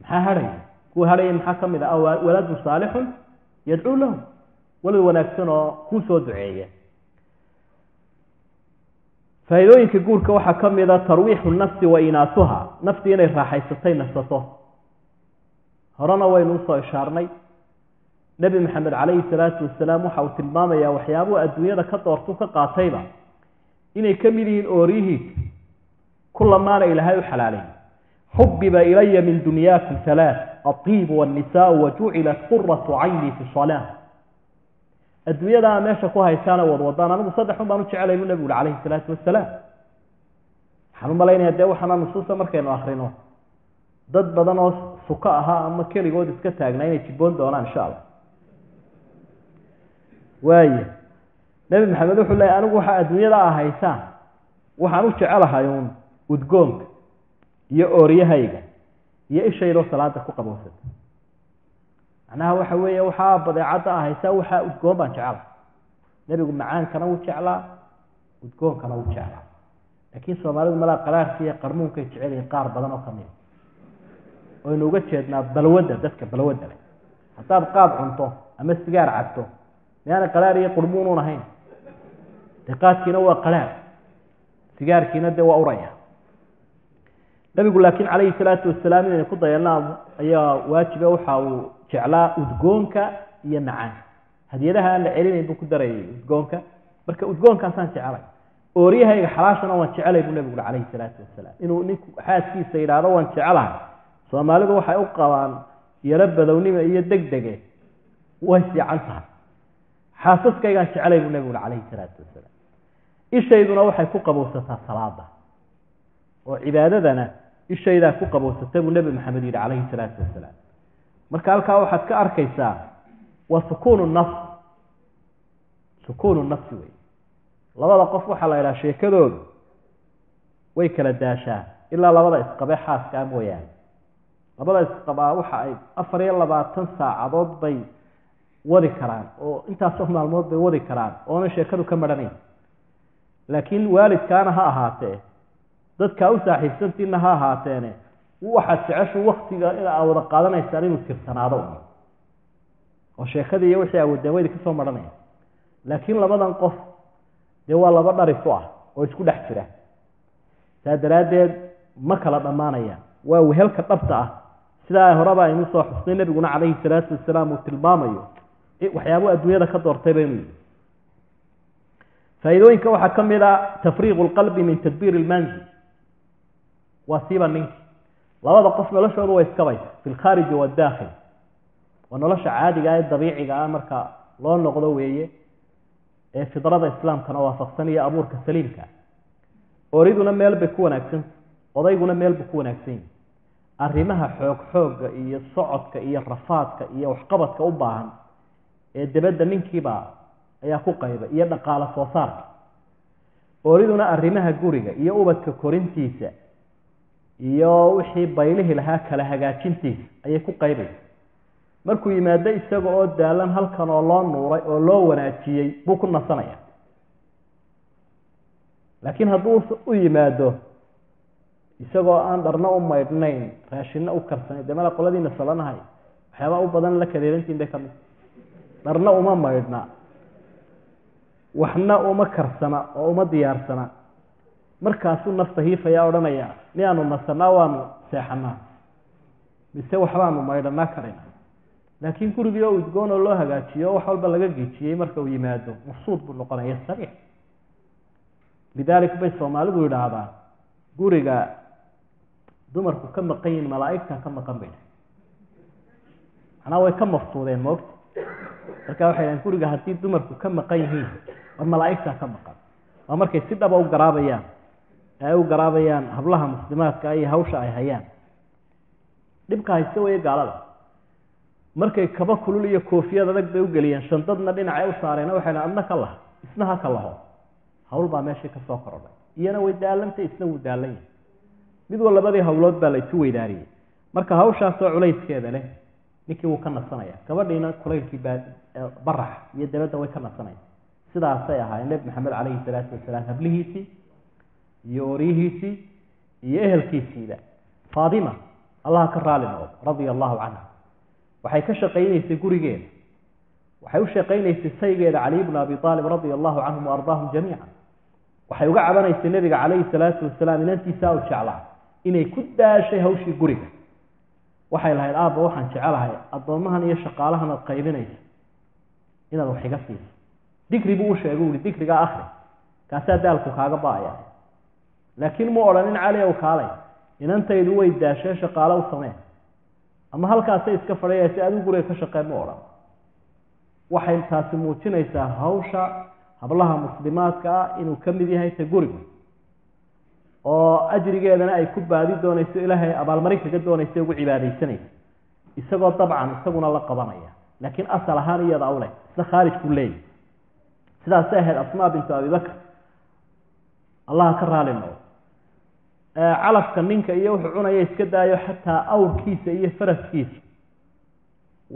maxaa hadhaya kuwa hadhaya maxaa ka mid ah waladun saalixun yadcuu lahu. Walad wanaagsan oo kuu soo duceeya faa'iidooyinka guurka waxaa ka mid a tarwiixu nafsi wa inaasuha. Naftii inay raaxaysatay nasato horena waynu u soo ishaarnay nebi maxamed calayhi salaatu wasalaam waxa uu tilmaamayaa waxyaabuhu adduunyada ka doortu ka qaatayba inay ka mid yihiin ooriyihiisa kulamaana ilaahay u xalaalay xubiba ilaya min dunyaakum halaath aiibu wاnnisaau wajucilat quratu cayni fi salaa adduunyada aa meesha ku haysaana wadwadaan anigu saddexun baan u jecelay bu nebigu uri calayhi salaatu wasalaam waxaan u malaynaya dee waxaana nusuusta markaynu akrino dad badan oo suko ahaa ama keligood iska taagnaa inay jiboon doonaan insha allah waaya nebi maxamed wuxuu leeyay anigu waxaa adduunyada a haysaan waxaan u jecelahay uun udgoonka iyo ooryahayga iyo ishaydoo salaada ku qabowsata macnaha waxa weeye waxaa badeecadda a haysaa waxaa udgoon baan jecela nebigu macaankana wuu jeclaa udgoonkana wuu jeclaa. Laakiin soomaalidu malaa qaraarka iyo qarmuunkay jecel yihiin qaar badan oo kamida waynu uga jeednaa balwadda dadka balwadda leh. Haddaad qaad cunto ama sigaar cabto miyaana qaraar iyo qurmuunuun ahayn dee qaadkiina waa qaraar sigaarkiina dee waa uraya nabigu laakiin calayhi salaatu wasalaam inaynu ku dayanaan ayaa waajibe waxa uu jeclaa udgoonka iyo macaanka hadiyadaha aan la celinayn buu ku darayay udgoonka. Marka udgoonkaasaan jecelay ooryahayga xalaashana waan jecelay buu nebigu uri calayhi salaatu wasalaam inuu ninku xaaskiisa yidhaahdo waan jecelahay soomaalidu waxay u qabaan yaro badownima iyo deg dege way fiican tahay xaasaskaygaan jecelay buu nebigu calayhi salaatu wasalaam. ishayduna waxay ku qabowsataa salaada. oo cibaadadana ishaydaa ku qabowsata buu nebi maxamed yidhi calayhi salaatu wasalaam. Marka halkaa waxaad ka arkaysaa waa sukuunu nafs. Sukuunu nafsi wey labada qof waxaa la idhaha sheekadoodu way kala daashaa ilaa labada isqabe xaaskaa mooyaane. Labada isqabaa waxa ay afar iyo labaatan saacadood bay wadi karaan oo intaasoo maalmood bay wadi karaan oona sheekadu ka marhanayn laakiin waalidkaana ha ahaatee dadkaa u saaxiibsantiina ha ahaateene waxaad jeceshu waktiga ina wada qaadanaysaan inuu tirsanaado. Oo sheekadii iyo wixii awoodeen waydi ka soo marhanaya laakiin labadan qof dee waa laba dharif u ah oo isku dhex jira. Saa daraaddeed ma kala dhammaanayaan. Waa wehelka dhabta ah. Sidaa horeba aynu soo xusnay nebiguna calayhi salaatu wasalaam uu tilmaamayo waxyaabuu adduunyada ka doortay baynu yidhi. Faa'iidooyinka waxaa ka mid a tafriiqu lqalbi min tadbiir ilmanzil waa siiba ninki. Labada qof noloshoodu way iskabaysa fi lkhaariji waadaakhil waa nolosha caadiga ee dabiiciga ah marka loo noqdo weeye ee fidrada islaamkana waafaqsan iyo abuurka saliimka oriduna meel bay ku wanaagsanta odayguna meel buu ku wanaagsan yahi arrimaha xoog xoogga iyo socodka iyo rafaadka iyo waxqabadka u baahan ee debadda ninkiiba ayaa ku qayba iyo dhaqaalo soo saarka. Oriduna arrimaha guriga iyo ubadka korintiisa iyo wixii baylihi lahaa kala hagaajintiisa ayay ku qaybaysa markuu yimaado isaga oo daalan halkan oo loo nuuray oo loo wanaajiyey buu ku nasanaya. Laakiin hadduu u yimaado isagoo aan dharna u maydhnayn raashinna u karsanayn dee mala qoladiina salanahay waxyaabaa u badan la kadeedantiin bay ka mid dharna uma maydhna. Waxna uma karsana oo uma diyaarsana. Markaasuu nafta hiifaya odhanaya miyaanu nasanaa waanu seexanaa. Mise waxbaanu maydhanaa karayna. Laakiin gurigii oo udgoon oo loo hagaajiyo wax walba laga gejiyey marka uu yimaado maqsuud buu noqonaya sariix. Lidalik bay soomaalidu yidhaahdaan guriga dumarku ka maqan yihiin malaaigta ka maqan bay macnaa way ka mafsuudeen moogta marka waxay dhahen guriga haddii dumarku ka maqan yihiin war malaaigta ka maqan waa markay si dhaba u garaabayaan ay u garaabayaan hablaha muslimaadka iyo hawsha ay hayaan. Dhibka hayse weye gaalada. Markay kaba kulul iyo koofiyad adag bay ugeliyeen shandadna dhinacay u saareen waxay dhahen adna ka laha isna ha ka laho. Hawl baa meeshii ka soo korodhay. Iyana way daalantay isna wuu daalan yahay. Mid wa labadii hawlood baa la isu weydaariyey. Marka hawshaasoo culayskeeda leh ninkii wuu ka nasanaya. Gabadhiina kulaylkii barax iyo dabadda way ka nasanaya sidaasay ahaayeen nebi maxamed calayhi salaatu wasalaam hablihiisii iyo oryihiisii iyo ehelkiisiiba. Faatima allaha ka raali noqdo radia allahu canha. Waxay ka shaqaynaysay gurigeeda. Waxay u shaqaynaysay saygeeda caliy bnu abi aalib radia allahu canhum waardaahum jamiica waxay uga cabanaysay nebiga calayhi salaatu wasalaam inantiisaa u jeclaa inay ku daashay hawshii guriga waxay lahayd aabba waxaan jecelahay addoommahan iyo shaqaalahan aad qaybinaysa inaad wax iga siiso dikri buu u sheegay u ihi dikrigaa akri kaasaa daalku kaaga ba'aya. Laakiin mu odhan in cali ow kaalay inantaydu way shaqaalo u sameen ama halkaasay iska fadhiya si adigu guriga ka shaqeen mu odhan waxay taasi muujinaysaa hawsha hablaha muslimaadka ah inuu ka mid yahay ta guriga oo ajrigeedana ay ku baadi doonayso ilaahay abaalmarin kaga doonaysa ugu cibaadaysanaysa isagoo dabcan isaguna la qabanaya. Laakiin asal ahaan iyada u leh isla khaalijku leeyahy sidaasay ahayd asmaa bintu abibakr allaha ka raali noqdo calafka ninka iyo wuxuu cunaya iska daayo xataa awrkiisa iyo faraskiisa.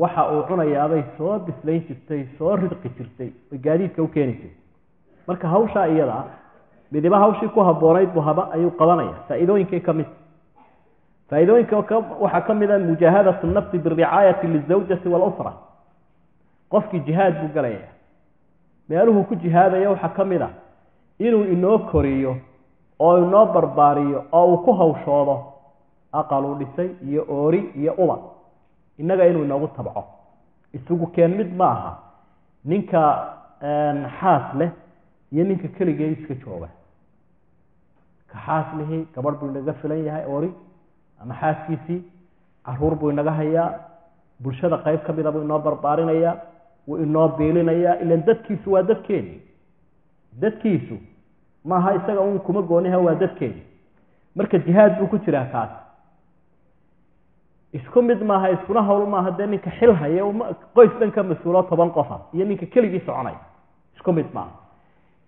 Waxa uu cunayaabay soo bislayn jirtay soo ridqi jirtay oy gaadiidka u keeni jirtay. Marka hawshaa iyada midiba hawshii ku haboonayd buu haba ayuu qabanaya. Faa-iidooyinkay ka mid. Faa-iidooyinka waxaa ka mid a mujaahadatu nafsi biricaayati lizawjati walusra. Qofkii jihaad buu galaya meeluhuu ku jihaadaya waxaa ka mid a inuu inoo koriyo oo inoo barbaariyo oo uu ku hawshoodo aqaluu dhisay iyo oori iyo uba. Innaga inuu inoogu tabco. Isugu keen mid ma aha. Ninka xaas leh iyo ninka keligee iska jooga ka xaas lihi gabadh buu inaga filan yahay ori ama xaaskiisii carruur buu inaga hayaa bulshada qayb ka mida buu inoo barbaarinayaa wuu inoo biilinayaa ilan dadkiisu waa dadkeeni. Dadkiisu maaha isaga un kuma gooniha waa dadkeeni. Marka jihaad buu ku jiraa kaas. Isku mid maaha iskuna hawl maaha dee ninka xil haya qoys dhan ka mas'uulo toban qofa iyo ninka keligii soconaya. Isku mid maaha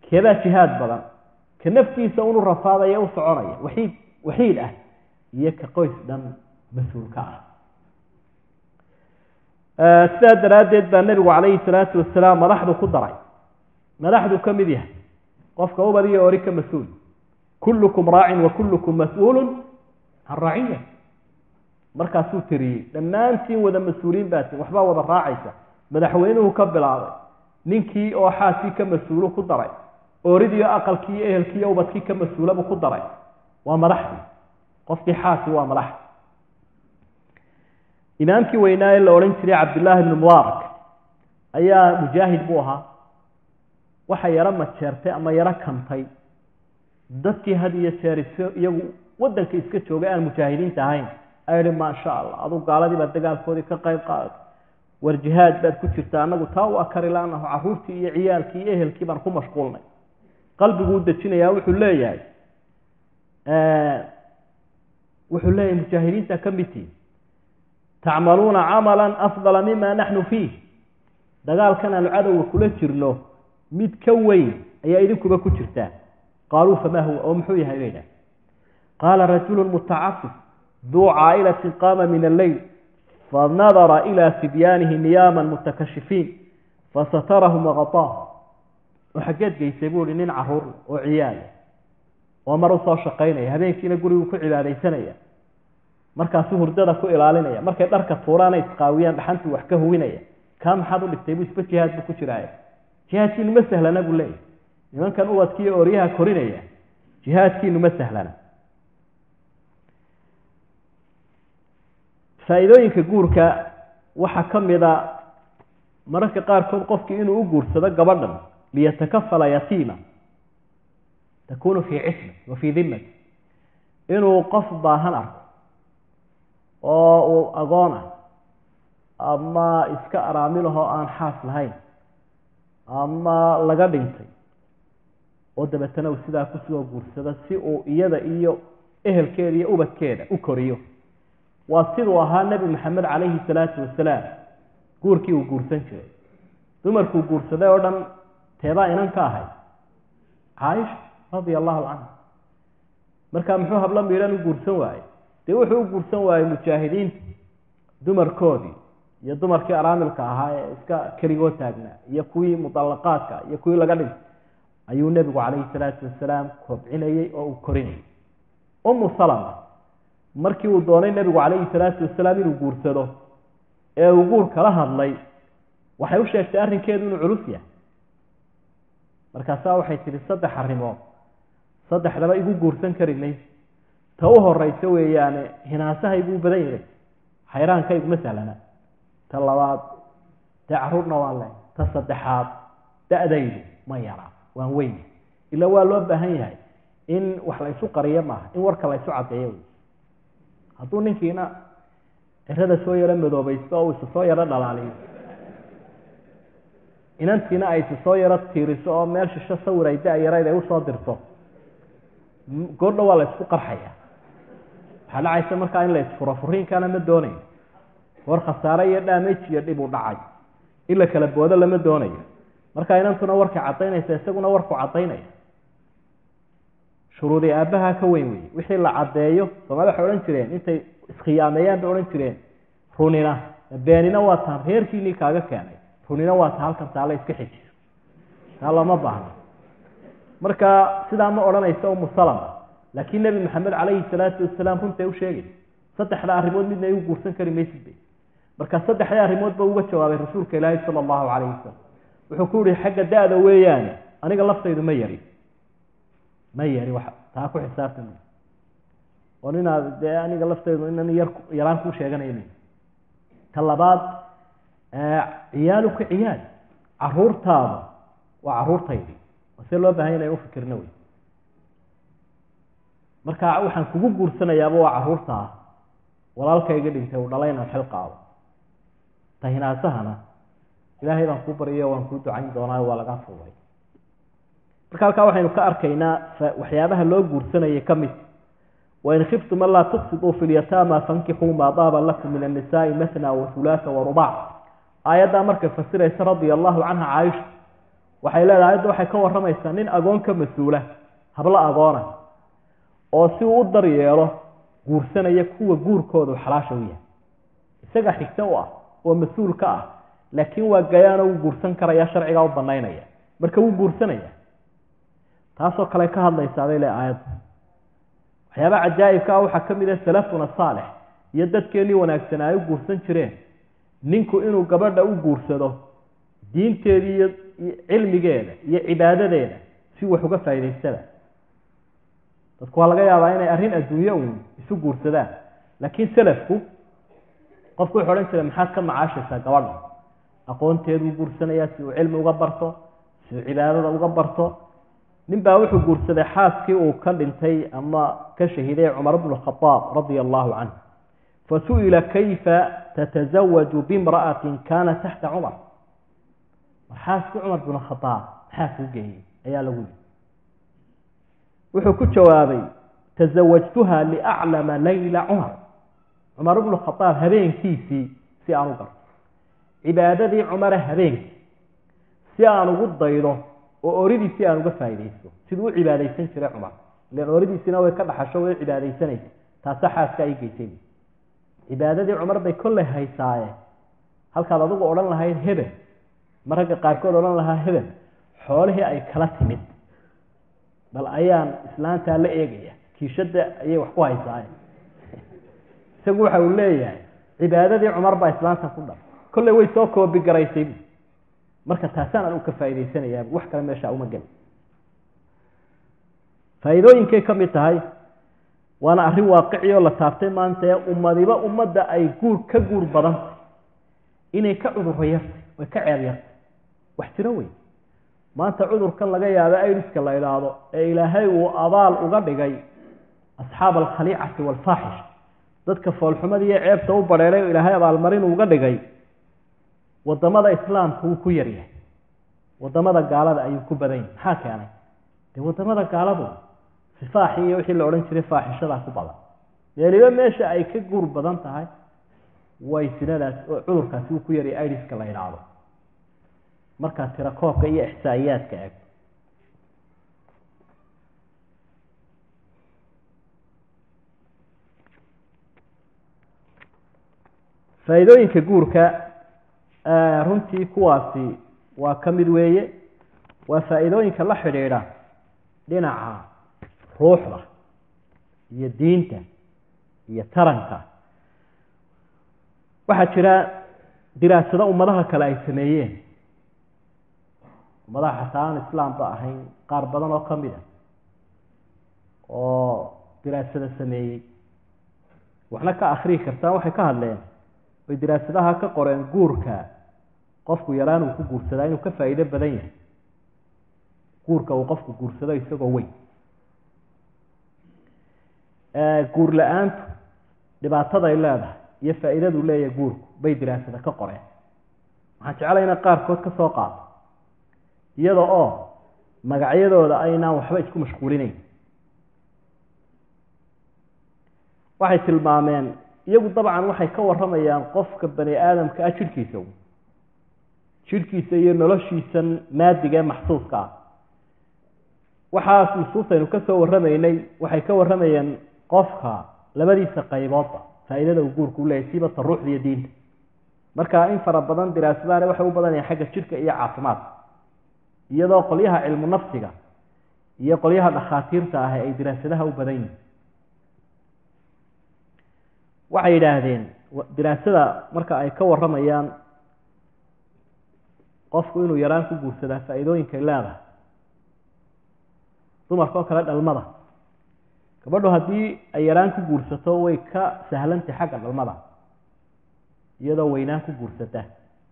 keebaa jihaad badan ka naftiisa unu rafaadaya u soconaya. Waxiid waxiid ah. Iyo ka qoys dhan mas'uulka ah. Sidaa daraaddeed baa nebigu calayhi salaatu wasalaam madaxdu ku daray. Madaxdu ka mid yahay. Qofka ubad iyo ori ka mas'uul. Kullukum raacin wa kullukum mas'uulun. Can raciya markaasuu tiriyey dhammaantiin wada mas'uuliin baatiin waxbaa wada raacaysa. Madaxweynuhu ka bilaabay ninkii oo xaaskii ka mas'uulu ku daray ooridiiyo aqalkii iyo ehelkii iyo ubadkii ka mas'uulabuu ku daray. Waa madaxdii. Qofkii xaasi waa madax imaamkii weynaa ee la odhan jiray cabdillaahi ibnu mubaarak ayaa mujaahid buu ahaa. Waxa yaro majeertay ama yaro kantay. Dadkii had iyo jeer iyagu waddanka iska joogay aan mujaahidiinta ahayn. Ayidhi maasha allah aduu gaaladii baa dagaalkoodii ka qayb qaadatay war jihaad baad ku jirta annagu taa waa kari laanaho carruurtii iyo ciyaalkii iyo ehelkii baan ku mashquulnay qalbiguu dejinayaa wuxuu leeyahay wuxuu leeyahay mujaahidiinta ka mid tihi tacmaluuna camalan afdala mima naxnu fiih. Dagaalkan aanu cadowga kula jirno mid ka weyn ayaa idinkuba ku jirtaa qaaluu famaa huwa? Oo muxuu yahay bay idhaah qaala rajulu mutacafif duu caa'ilatin qaama min alleyl fanadara ilaa sibyaanihi niyaaman mutakashifiin fasatarahum waqataa oo xaggeed geysay buu ihi nin carruur oo ciyaala oo mar u soo shaqaynaya habeenkiina gurigu ku cibaadaysanaya markaasuu hurdada ku ilaalinaya markay dharka tuuraana isqaawiyaan dhaxantuu wax ka huwinaya kaa maxaad u dhigtay buu isba jihaad buu ku jiraaya jihaadkiinu ma sahlana buu leeyahy nimankan ubadkiiyo ooryaha korinaya jihaadkiinu ma sahlana. Faa-iidooyinka guurka waxaa ka mid a mararka qaarkood qofkii inuu u guursado gabadhan liyatakafala yatiima takunu fii cisma wa fii dimati inuu qof baahan arko oo uu agoon ah ama iska araamilahoo aan xaas lahayn ama laga dhintay oo dabeetana uu sidaa ku soo guursado si uu iyada iyo ehelkeeda iyo ubadkeeda u koriyo waa siduu ahaa nebi maxamed calayhi salaatu wasalaam guurkii uu guursan jiray dumarkuu guursaday oo dhan teebaa inan ka ahayd caaisha radia allahu canha marka muxuu hablo miidhan u guursan waayey. Dee wuxuu u guursan waayey mujaahidiinta dumarkoodii iyo dumarkii araamilka ahaa ee iska keligoo taagnaa iyo kuwii mudallaqaadka iyo kuwii laga dhintay ayuu nebigu calayhi salaatu wasalaam kobcinayey oo uu korinayay umu salama markii uu doonay nebigu calayhi salaatu wasalaam inuu guursado ee uu guur kala hadlay waxay u sheegtay arrinkeedu inuu culus yahay markaasaa waxay tihi saddex arrimood saddexdaba igu guursan kari ta u horeysa weeyaane hinaasahayguu badan yahay. Xayraankayguma sahlana ta labaad dee caruurna waan leh ta saddexaad da-daydu ma yaraa waan weyn ila waa loo baahan yahay in wax la ysu qariyo maaha in warka la ysu caddeeyo. Wey hadduu ninkiina cirada soo yaro madoobaysto oo isu soo yaro dhalaaliyo inantiina ay soo yaro tiiriso oo meel shisho sawir ay da-yarayd ay u soo dirto goordha waa la isku qarxaya. Waxaa dhacaysa markaa in la isfuro furiinkana ma doonayo. War khasaare iyo damage iyo dhib u dhacay. In la kala boodo lama doonayo. Marka inantuna warkay caddaynaysa isaguna warku caddaynaya. Shuruudii aabbaha ka weyn weye wixii la caddeeyo soomali waxay odhan jireen intay iskhiyaameeyaan bay odhan jireen. Runina beenina waa taan reerkiinii kaaga keenay runina waa ta halkan taala iska xijiso taa lama baahno marka sidaa ma odhanaysa umu salama laakiin nebi maxamed calayhi salaatu wasalaam runtay u sheegay saddexda arrimood midna igu guursan kari maysid bay marka saddexdii arrimood ba uga jawaabay rasuulka ilaahi sala allahu calayhi wasalam wuxuu ku yihi xagga da-da weeyaane aniga laftaydu ma yari. Ma yari wax taa ku xisaabtan. Oo ninaad dee aniga laftaydu inan yar yaraan ku sheeganayna ta labaad ciyaaluka ciyaal caruurtaada waa caruurtaydi see loo baahanya inay ufikirna wey marka waxaan kugu guursanayaaba waa caruurtaa. Walaalkayga dhintay uu dhalay inaad xil qaado. Ta hinaasahana ilaahay baan kuu baryayo waan kuu ducayn doonaayo waa lagaa fuuday marka halkaa waxaynu ka arkaynaa waxyaabaha loo guursanayay ka mid. Wain khiftum an laa tuqsiduu fi lyataama fankixuu maa daaba lakum min annisaai mathna wa hulaasa wa rubac aayaddaa markay fasiraysa radia allahu canha caaisha waxay leedahay ayadda waxay ka warramaysaa nin agoon ka mas'uula hablo agoona oo si uu u daryeelo guursanaya kuwa guurkoodu xalaasha u yahay. Isaga xigto u ah oo mas'uul ka ah laakiin waa gayaano wuu guursan karaya sharcigaa u banaynaya marka wuu guursanaya. Taasoo kale ka hadlaysaa bay le aayadda. Waxyaaba cajaa'ibka ah waxaa ka mid ah salafuna saalix iyo dadkeenii wanaagsanaa ay u guursan jireen ninku inuu gabadha u guursado diinteedii iyo cilmigeeda iyo cibaadadeeda si wax uga faa'idaystada dadku waa laga yaabaa inay arrin adduunye uun isu guursadaan. Laakiin selafku qofku wuxu odhan jira maxaad ka macaashaysaa gabadha? Aqoonteeduu guursanayaa si uu cilmi uga barto si uu cibaadada uga barto. Nin baa wuxuu guursaday xaaskii uu ka dhintay ama ka shahiiday cumar bnu khadaab radia allahu canhu fasu'ila kayfa tatasawaju bimra'atin kaana taxta cumar mar xaaskii cumar bnu khadaab maxaa kuu geeyey ayaa lagu yidhi wuxuu ku jawaabay tasawajtuha liaclama layla cumar cumar bnu khadaab habeenkiisii si aan u garto cibaadadii cumara habeenkii si aan ugu daydo oo oridiisii aan uga faa'iidaysto siduu u cibaadaysan jiray cumar ilan oridiisina way ka dhaxasho way cibaadaysanaysa taasa xaaska ay geysay cibaadadii cumar bay kolley haysaaye. Halkaad adigu odhan lahayd hebel. Ma ragga qaarkood odhan lahaa hebel. Xoolihii ay kala timid. Bal ayaan islaantaa la eegaya. Kiishadda ayay wax ku haysaaye. Isagu waxa uu leeyahay cibaadadii cumar baa islaanta ku dhal kolley way soo koobi garaysay marka taasaan aan u ka faa'idaysanayaa wax kale meesha uma gelin faa'iidooyinkay ka mid tahay waana arrin waaqici oo la taabtay maanta ee ummadiba ummadda ay guur ka guur badantay inay ka cudurro yartay way ka ceeb yartay wax jiro wey. Maanta cudurkan laga yaabo aidiska la idhaahdo ee ilaahay uu abaal uga dhigay asxaab alkhaliicati waalfaaxish dadka foolxumada iyo ceebta u badheeray oo ilaahay abaalmarin uga dhigay waddamada islaamka wuu ku yaryahay waddamada gaalada ayuu ku badan yahay. Maxaa keenay? Dee waddamada gaaladu sifaaxii iyo wixii la odhan jiray faaxishadaa ku badan. Meeliba meesha ay ka guur badan tahay way sinadaas oo cudurkaasi uu ku yaryahay idiska la idhaahdo markaa tira koobka iyo ixsaa'iyaadka eg faa'iidooyinka guurka runtii kuwaasi waa ka mid weeye. Waa faa'iidooyinka la xidhiidha dhinaca ruuxda iyo diinta iyo taranka. Waxaa jira diraasado ummadaha kale ay sameeyeen. Ummadaha xataa aan islaamba ahayn qaar badan oo ka mid a oo diraasada sameeyey. Waxna ka akriyi kartaa waxay ka hadleen bay diraasadaha ka qoreen guurka qofku yaraan uu ku guursadaa inuu ka faa'iido badan yahay. Guurka uu qofku guursado isagoo weyn guur la'aantu dhibaataday leedahay iyo faa'iidadu leeyahay guurku bay diraasada ka qoreen. Waxaan jeclay ina qaarkood ka soo qaato iyada oo magacyadooda aynaan waxba isku mashquulinayn. Waxay tilmaameen iyagu dabcan waxay ka warramayaan qofka bani aadamka ah jidhkiisa jidhkiisa iyo noloshiisan maadiga ee maxsuuska ah. Waxaas nusuusaynu ka soo warramaynay waxay ka warramayeen qofka labadiisa qayboodba faa'iidada uu guurku u leeyahy siibata ruuxda iyo diinta marka in fara badan diraasadaani waxay u badanayaan xagga jidhka iyo caafimaadka iyadoo qolyaha cilmu nafsiga iyo qolyaha dhakhaatiirta ah ay diraasadaha u badan yihiin waxay yidhaahdeen diraasada marka ay ka warramayaan qofku inuu yaraan ku guursadaa faa'iidooyinkay leedahay. Dumarka oo kale dhalmada gabadhu haddii ay yaraan ku guursato way ka sahlantay xagga dhalmada. Iyadoo weynaan ku guursata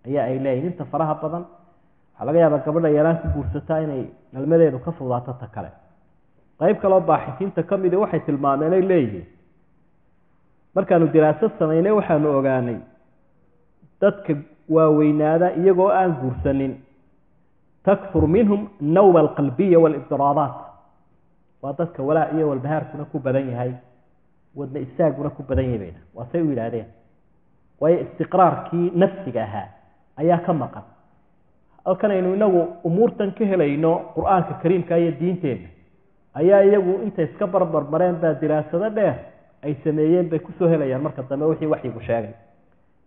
ayaa ay leeyihiin inta faraha badan waxaa laga yaabaa gabadha yaraan ku guursataa inay dhalmadeedu ka fudaato ta kale. Qeyb kaloo baaxisiinta ka midi waxay tilmaameen ay leeyihiin. Markaanu diraasad samaynay waxaanu ogaanay dadka waaweynaada iyagoo aan guursanin. Takfur minhum nawma alqalbiya waalibdiraabaat waa dadka walaa iyo walbahaarkuna ku badan yahay. Wadna istaaguna ku badan yahay bayna. Waa say u yidhaahdeen. Waayo istiqraarkii nafsiga ahaa ayaa ka maqan. Halkan aynu inagu umuurtan ka helayno qur'aanka kariimka iyo diinteenna ayaa iyagu intay iska barbar mareen baa diraasado dheer ay sameeyeen bay ku soo helayaan marka dambe wixii waxyigu sheegay.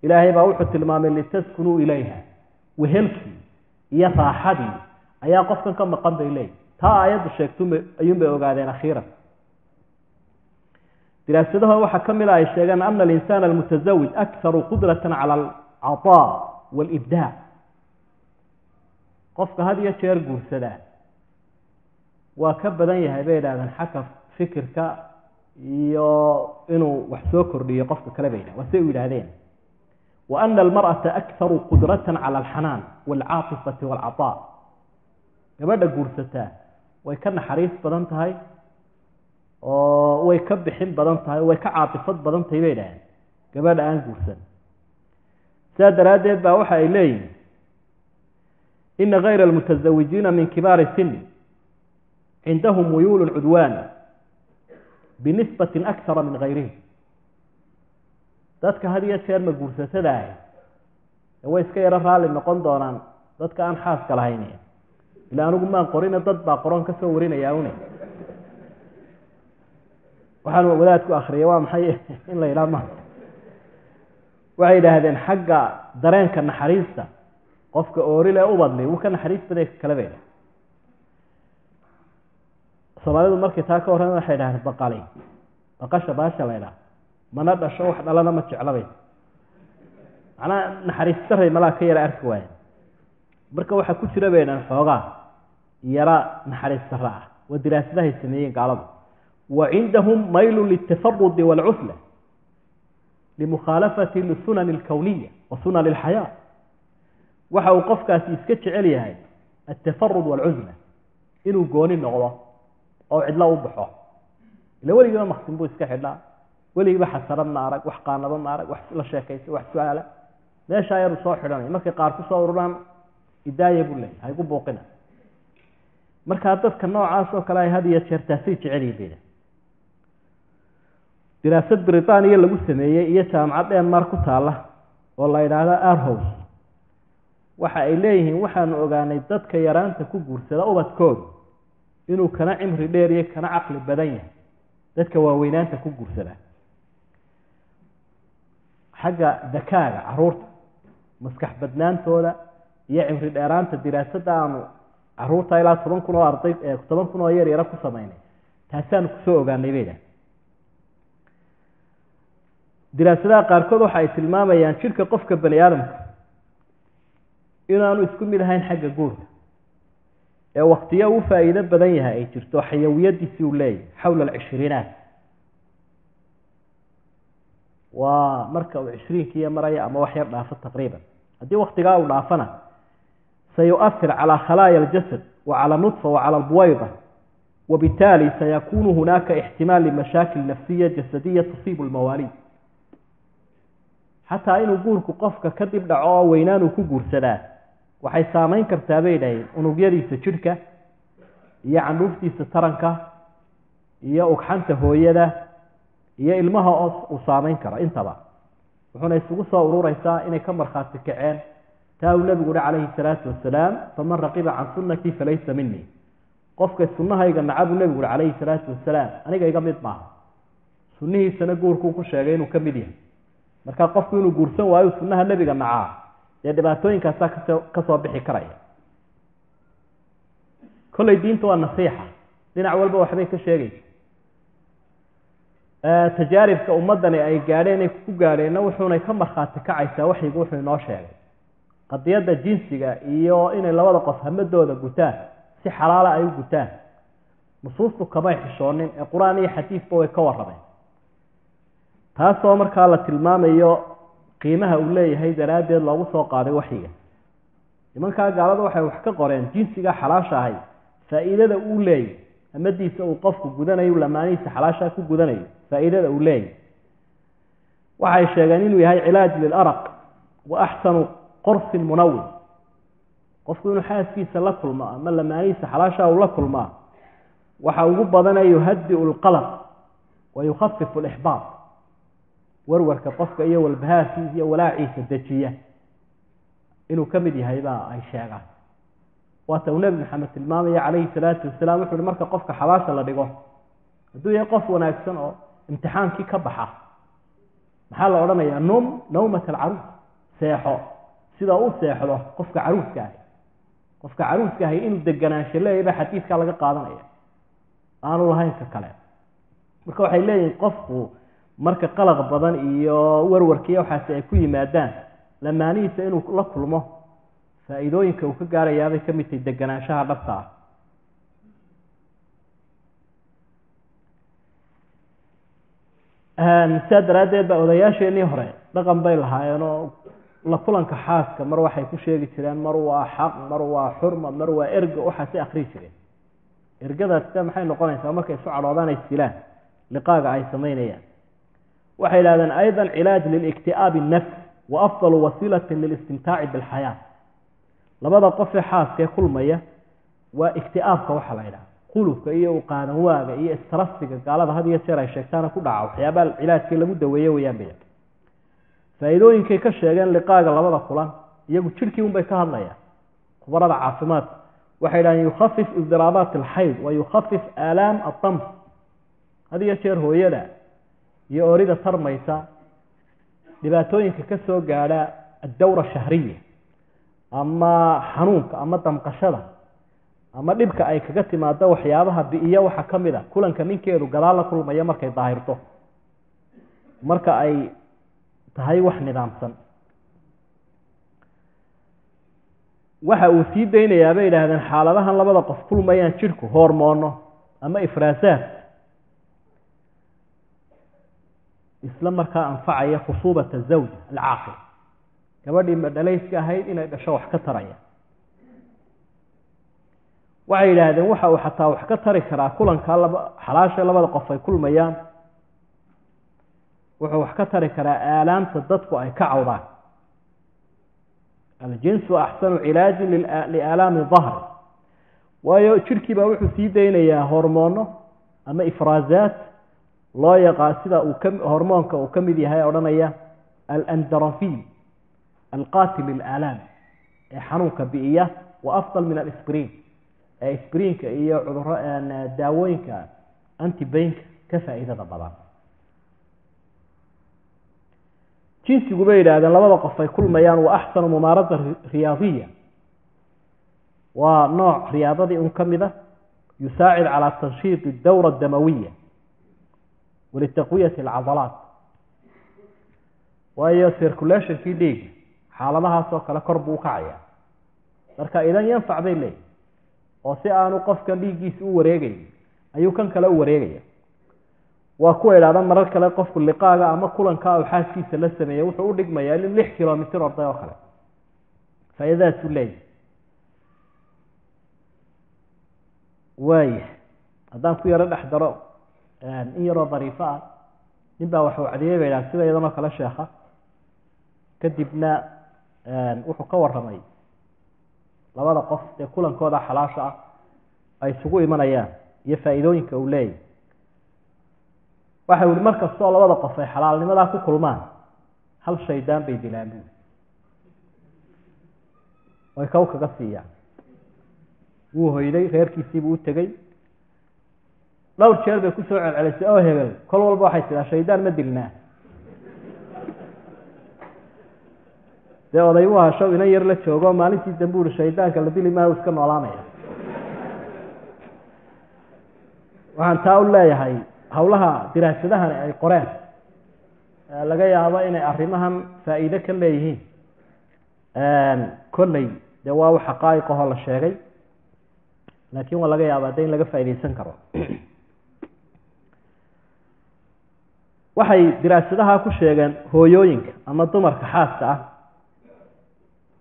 Ilaahay baa wuxuu tilmaamay litaskunuu ilayha. Wehelkii iyo raaxadii ayaa qofkan ka maqan bay leeyihi taa aayaddu sheegtuma ayuunbay ogaadeen akhiiran diraasadaha waxaa ka mid a ay sheegeen ana alinsana almutasawij akharu qudratan cala alcataa waalibdaac qofka had iyo jeer guursadaa waa ka badan yahay bay idhahdeen xagga fikirka iyo inuu wax soo kordhiyo qofka kale bay yidhahen waa say u yidhaahdeen. Wa ana almar'ata akharu qudratan cala alxanaan waalcaatifati waalcataa gabadha guursataa way ka naxariis badan tahay oo way ka bixin badan tahay way ka caatifad badan tahay bay idhahdeen gabadha aan guursan. Sidaa daraaddeed baa waxa ay leeyihiin ina kayra almutazawijiina min kibaari sini cindahum muyuulu cudwaan binisbatin akara min kayrihim dadka had iyo jeer ma guursatadaah way iska yaro raalli noqon doonaan dadka aan xaaska lahayn ila anigu maan qorina dad baa qoron ka soo warinaya une waxaan wadaadku akriyay waa maxay in la yidhaha ma waxay yidhaahdeen xagga dareenka naxariista qofka oorile ubadli wuu ka naxariis baday kale bay dhaha soomaalidu markay taa ka warran waxay dhahdeen baqali baqasha baasha la ydhaha mana dhasho wax dhalana ma jeclabay macnaa naxariis daray malaa ka yara arki waaya marka waxaa ku jira bay dhahan xoogaa yara naxariis dara ah. Waa diraasadahay sameeyeen gaaladu. Wa cindahum maylu liltafarudi waalcusla limukhaalafati lisunani alkowniya wa sunani alxayaa. Waxa uu qofkaasi iska jecel yahay altafarud waalcusla inuu gooni noqdo oo cidlo u baxo. Ila weligiiba maksin buu iska xidhaa weligiiba xasarad ma arag wax qaanado ma arag wax la sheekaysa wax su'aala. Meeshaa yaru soo xidhanay markay qaar ku soo ururaan idaaya buu leeyay haygu buuqina markaa dadka noocaas oo kale ay had iyo jeer taasay jecelyihin bayda diraasad britaniya lagu sameeyey iyo jaamacad denmark ku taalla oo la yidhaahdo arhows waxa ay leeyihiin waxaanu ogaanay dadka yaraanta ku guursada ubadkoodu inuu kana cimri dheer iyo kana caqli badan yahay. Dadka waaweynaanta ku guursada. Xagga dakaaga carruurta maskax badnaantooda iyo cimri dheeraanta diraasadda aanu carruurta ilaa toban kun oo arday toban kun oo yar yaro ku samaynay taasaanu ku soo ogaanay bayda diraasadaha qaarkood waxa ay tilmaamayaan jidhka qofka bani aadamka inaanu isku mid ahayn xagga guurka. Ee waktiyo uu faa'iido badan yahay ay jirto xayawiyadiisii uu leeyahy xawla alcishriinaat waa marka uu cishriinkiiyo maraya ama wax yar dhaafo taqriiban. Haddii waktigaa uu dhaafana khalaaya aljasad wa cala nudfa wa cala albuwayda wabitaali sayakunu hunaaka ixtimaal limashaakil nafsiya jasadiya tusiibu lmawaaliid xataa inuu guurku qofka kadib dhaco oo weynaan uu ku guursadaa waxay saamayn kartaa bay dhaheen unugyadiisa jidhka iyo candhuuftiisa taranka iyo ugxanta hooyada iyo ilmaha oo uu saamayn karo intaba wuxuuna isugu soo urureysaa inay ka markhaati kaceen taa uu nebigu uhi calayhi salaatu wasalaam faman raqiba can sunnatii falaysa minii qofka sunnahayga naca buu nebigu uhi calayhi salaatu wasalaam aniga iga mid maaha. Sunnihiisana guurkuu ku sheegay inuu ka mid yahay. Marka qofku inuu guursan waayo sunnaha nebiga nacaa dee dhibaatooyinkaasaa ka soo ka soo bixi karaya. Kolley diinta waa nasiixa. Dhinac walba waxbay ka sheegaysa tajaaribka ummaddani ay gaadheen ay ku gaadheenna wuxuunay ka markhaati kacaysaa waxyigu wuxuu inoo sheegay qadiyadda jinsiga iyo inay labada qof hamadooda gutaan si xalaala ay u gutaan. Nusuustu kamay xishoonin ee qur'aan iyo xadiidba way ka warrameen taasoo markaa la tilmaamayo qiimaha uu leeyahay daraaddeed loogu soo qaaday waxyiga. Nimankaa gaalada waxay wax ka qoreen jinsiga xalaasha ahay faa'iidada uu leeyahy hamadiisa uu qofku gudanayo lamaanihiisa xalaashaa ku gudanayo faa'iidada uu leeyahy waxay sheegeen inuu yahay cilaaj lilaraq wa axsanu qorsin munawin qofku inuu xaaskiisa la kulmo ama lamaanihiisa xalaashaa uu la kulmaa waxa ugu badana yuhadiu lqalaq wa yukhafifu lixbaab warwarka qofka iyo walbahaarkiisa iyo walaaciisa dejiya. Inuu ka mid yahay baa ay sheegaan. Waata uu nebi maxamed tilmaamaya calayhi salaatu wasalaam wuxu uhi marka qofka xabaasha la dhigo hadduu yahay qof wanaagsan oo imtixaankii ka baxa maxaa la odhanayaa? Num nawmat alcaruus seexo sida u seexdo qofka caruuska ahi. Qofka caruuska ahi inuu deganaansho leeyahy baa xadiidkaa laga qaadanaya. Aanu lahayn ka kale. Marka waxay leeyihiin qofku marka qalaq badan iyo warwarkiiyo waxaasi ay ku yimaadaan lamaanihiisa inuu la kulmo faa'iidooyinka uu ka gaarayaabay ka mid tahay deganaanshaha dhabta ah. Sidaa daraaddeed baa odayaasheenii hore dhaqan bay lahaayeenoo la kulanka xaaska mar waxay ku sheegi jireen mar waa xaq mar waa xurma mar waa erga waxaasay akrii jireen. Ergadaas sida maxay noqonaysaa? Markay isu cadhoodaan ay silaan liqaaga ay samaynayaan. Waxay yidhahdeen aydan cilaaj lilikti'aabi nafs wa afdalu wasiilatin lilistimtaaci bilxayaa labada qofee xaaskee kulmaya waa ikti'aabka waxaa la yidhaha qulubka iyo uqaadan waaga iyo istrasiga gaalada had iyo jeer ay sheegtaana ku dhaca waxyaabaha cilaajkii lagu daweeye weyaan bay faa'iidooyinkay ka sheegeen liqaaga labada kulan iyagu jidhkii unbay ka hadlayaan. Khubarada caafimaadka waxay yidhahdeen yukhafif ildiraabaat alxayd wa yukhafif aalaam adams had iyo jeer hooyada iyo orida tarmaysa dhibaatooyinka ka soo gaadha addawra shahriya ama xanuunka ama damqashada ama dhibka ay kaga timaado waxyaabaha bi'iyo waxaa ka mid a kulanka ninkeedu gadaal la kulmaya markay daahirto. Marka ay tahay wax nidaamsan. Waxa uu sii daynayaa bay yidhaahdeen xaaladahan labada qof kulmayaan jidhku hormoono ama ifraasaad isla markaa anfacaya khusuubata zawj alcaaqil. Gabadhii madhalayska ahayd inay dhasho wax ka taraya waxay yidhaahdeen waxa uu xataa wax ka tari karaa kulankaa xalaasha labada qof ay kulmayaan wuxuu wax ka tari karaa aalaamta dadku ay ka cawdaan. Aljinsu axsanu cilaajin liaalaami dahri waayo jidhkiibaa wuxuu sii daynayaa hormoono ama ifraazaat loo yaqaan sida uu ka hormoonka uu ka mid yahay odhanaya alandarafin alqatil ilaalaam ee xanuunka bi'iya wa afdal min alisbriin ee isbriinka iyo cuduro daawooyinka antibaynka ka faa'iidada badan jinsigu bay yidhaahdeen labada qof ay kulmayaan waa axsanu mumaarada riyaadiya. Waa nooc riyaadadii un ka mid a yusaacid calaa tanshiidi dawra adamawiya walitaqwiyati alcadalaat. Waayo circulationkii dhiiga xaaladahaas oo kale kor buu ukacaya marka idan yanfac bay leeyihi oo si aanu qofkan dhiiggiisa u wareegayn ayuu kan kale u wareegaya waa kuwa idhahda marar kale qofku liqaaga ama kulankaa uu xaaskiisa la sameeyey wuxuu u dhigmayaa in lix kilomitr orday oo kale. Faa'iidadaasuu leeyahy waaya haddaan ku yaro dhex daro in yaroo dariifo ah nin baa wax wacdiyey ba idhaha sida iyadanoo kale sheekha. Kadibna wuxuu ka warramay labada qof ee kulankooda xalaasha ah ay isugu imanayaan iyo faa'iidooyinka uu leeyahy waxa yihi mar kastoo labada qof ay xalaalnimadaa ku kulmaan hal shaydaan bay dilaan buuli way kaw kaga siiyaan. Wuu hoyday reerkiisiibuu u tegey. Dhowr jeer bay ku soo celcelisay oo hebel kol walba waxay tidaa shaydaan ma dilnaa dee oday u hashow inan yar la joogo maalintii dambe uri shaydaanka la dili maayo iska noolaanaya. Waxaan taa u leeyahay hawlaha diraasadahani ay qoreen laga yaabo inay arrimahan faa'iide ka leeyihiin. Kolley dee waa ahoo la sheegay laakiin waa laga yaaba de in laga faa'iideysan karo. Waxay diraasadaha ku sheegeen hooyooyinka ama dumarka xaaska ah.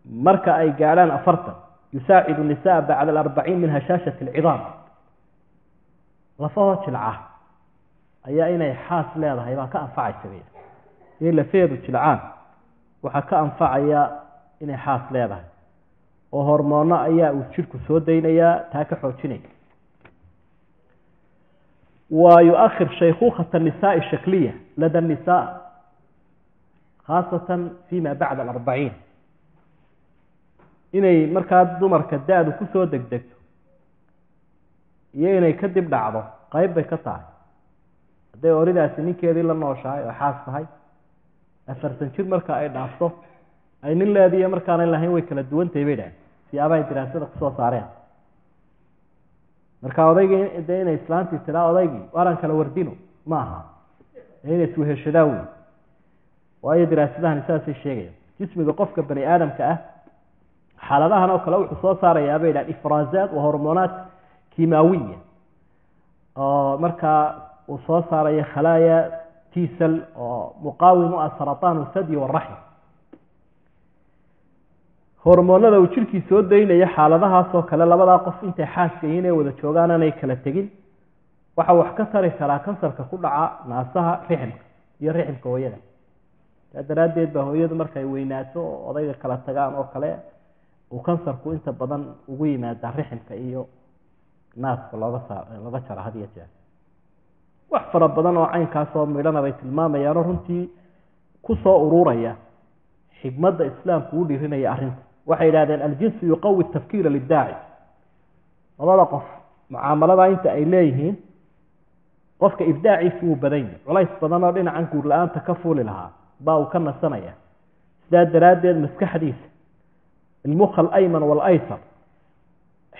Marka ay gaadhaan afartan yusaacidu nisaa bacda alarbaciin min hashaashati alcidaam lafahoo jilca ayaa inay xaas leedahay baa ka anfacaysa bay inay lafeedu jilcaan. Waxaa ka anfacaya inay xaas leedahay. Oo hormoono ayaa uu jidhku soo daynayaa taa ka xoojinaya wa yu-akhir shaykuukhata nisaai shakliya lada nisaa khaasatan fima bacda alarbaciin. Inay markaa dumarka da-du ku soo degdegto iyo inay kadib dhacdo qeyb bay ka tahay hadday oridaasi ninkeedii la nooshahay oo xaas tahay afartan jir marka ay dhaafto ay nin leediiyo markaanay lahayn way kala duwantahay bay dhahen siyaabahay diraasada ku soo saareen. Marka odaygii dee inay islaantii tiraa odaygii waaran kala wardino ma aha. Ee inay isweheshadaan wey waayo diraasadahani saasay sheegayaan. Jismiga qofka bani aadamka ah xaaladahan oo kale wuxuu soo saarayaa bay dhahan ifraazaat wa hormonaat kimaawiya oo markaa uu soo saarayo khalaaya tisal oo muqaawimu ah sarataan sadyi waraxim hormoonada uu jirkii soo daynayo xaaladahaasoo kale labadaa qof intay xaaska ee wada joogaan aanay kala tegin waxa wax ka tari karaa kansarka ku dhaca naasaha riximka iyo riximka hooyada. Saa daraaddeed baa hooyadu markay weynaato oo odayga kala tagaan oo kale uu kansarku inta badan ugu yimaada riximka iyo naaska looga saa looga jaro had iyo jeer wax fara badan oo caynkaasoo midhana bay tilmaamayaanoo runtii ku soo ururaya xikmadda islaamku u dhirinaya arrinta. Waxay yidhahdeen aljinsu yuqawi tafkiira lidaaci labada qof mucaamalada inta ay leeyihiin qofka ibdaaciisu wuu badan yahay. Culays badan oo dhinacan guur la'aanta ka fuuli lahaa baa uu ka nasanaya sidaa daraaddeed maskaxdiisa ilmukha alayman waalaysar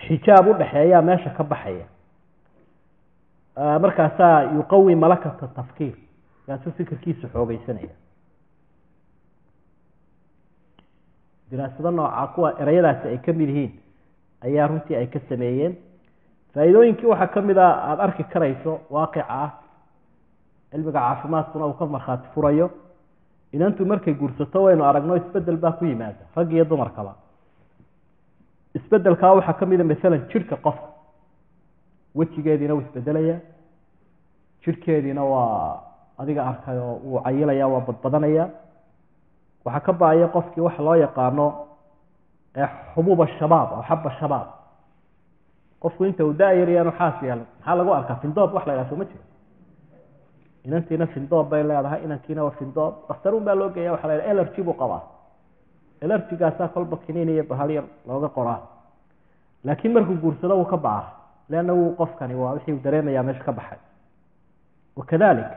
xijaab u dhexeeyaa meesha ka baxaya markaasaa yuqawi malakata tafkiir kaasuu fikirkiisa xoogeysanaya diraasado noocaa kuwa ereyadaasi ay ka mid yihiin ayaa runtii ay ka sameeyeen faa'iidooyinkii waxaa ka mid a aada arki karayso waaqica ah cilmiga caafimaadkuna uu ka markhaati furayo inantu markay guursato waynu aragno isbeddel baa ku yimaada rag iyo dumarkaba isbedelkaa waxaa ka mid a masalan jidhka qofka wejigeediina wuu isbedelaya. Jidhkeediina waa adiga arkay wuu cayilaya waa badbadanaya. Waxaa ka ba'aya qofkii waxa loo yaqaano xubuuba shabaab oo xaba shabaab. Qofku inta uu da-yaryaanu xaas yeelan maxaa lagu arkaa? Findoob wax la ma jiro. Inantiina findoob bay leedahay inankiina waa findoob. Dakhtaruun baa loo geeya waxa la elergy buu qabaa. Elergygaasaa kolba kiniin iyo bahal yar looga qoraa. Laakiin markuu guursado wuu ka baca leanna qofkani waa wixii uu dareemayaa meesha ka baxay wakadalik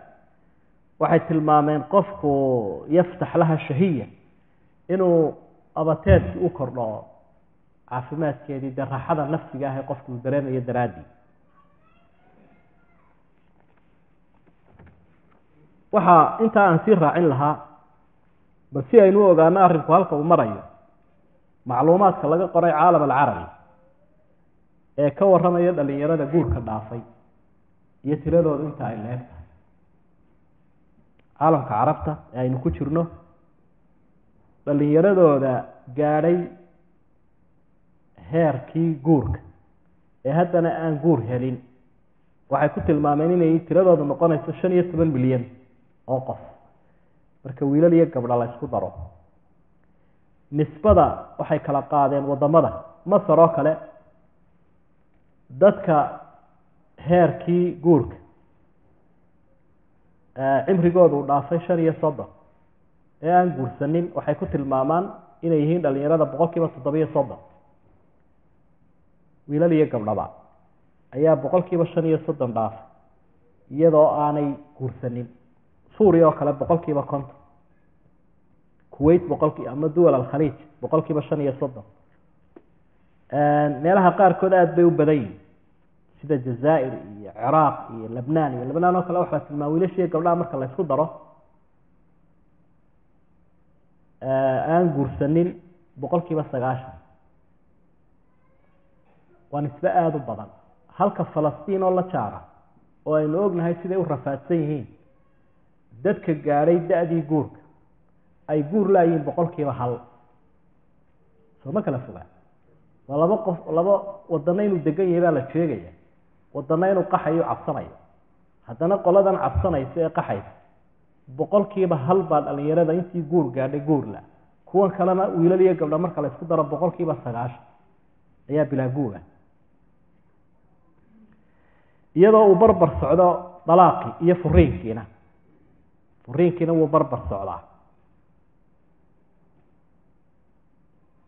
waxay tilmaameen qofku yaftax laha shahiya inuu abateedkii u kordho caafimaadkeedii dee raaxada nafsiga ah ee qofku uu dareemayo daraaddii waxaa intaa aan sii raacin lahaa bal si aynu u ogaano arrinku halka uu marayo macluumaadka laga qoray caalam alcarabi ee ka warramaya dhalinyarada guurka dhaafay iyo tiradoodu inta ay leeg tahay. Caalamka carabta ee aynu ku jirno dhalinyaradooda gaadhay heerkii guurka. Ee haddana aan guur helin waxay ku tilmaameen inay tiradoodu noqonayso shan iyo toban milyan oo qof. Marka wiilal iyo gabdha la ysku daro nisbada waxay kala qaadeen waddamada masar oo kale dadka heerkii guurka. Cimrigooda uu dhaafay shan iyo soddon. Ee aan guursanin waxay ku tilmaamaan inay yihiin dhalinyarada boqol kiiba toddoba iyo soddon. Wiilal iyo gabdhaba ayaa boqol kiiba shan iyo soddon dhaafay iyadoo aanay guursanin. Suuriya oo kale boqol kiiba konton. Kuwait boqolkii ama duwal alkhaliij boqol kiiba shan iyo soddon meelaha qaarkood aada bay u badan yihiin sida jazaa'ir iyo ciraaq iyo lebnaan iyo lebnaan oo kale waxaa tilmaama wiilashiiyo gabdhaha marka la ysku daro. Aan guursanin boqol kiiba sagaashan. Waa nisbe aada u badan. Halka falastiin oo la jaara oo aynu ognahay siday u rafaadsan yihiin dadka gaadhay da-dii guurka ay guur laayihiin boqol kiiba hal. Soo ma kala fogaa waa laba qof laba wadana inuu degan yahay baa la sheegaya. Wadana inuu qaxayo cabsanayo. Haddana qoladan cabsanaysa ee qaxaysa boqol kiiba hal baa dhalinyarada intii guur gaadhay guurla. Kuwan kalena wiilal iyo gabdha marka la isku daro boqol kiiba sagaashan ayaa bilaa guura iyadoo uu barbar socdo dalaaqii iyo furiinkiina furiinkiina wuu barbar socdaa.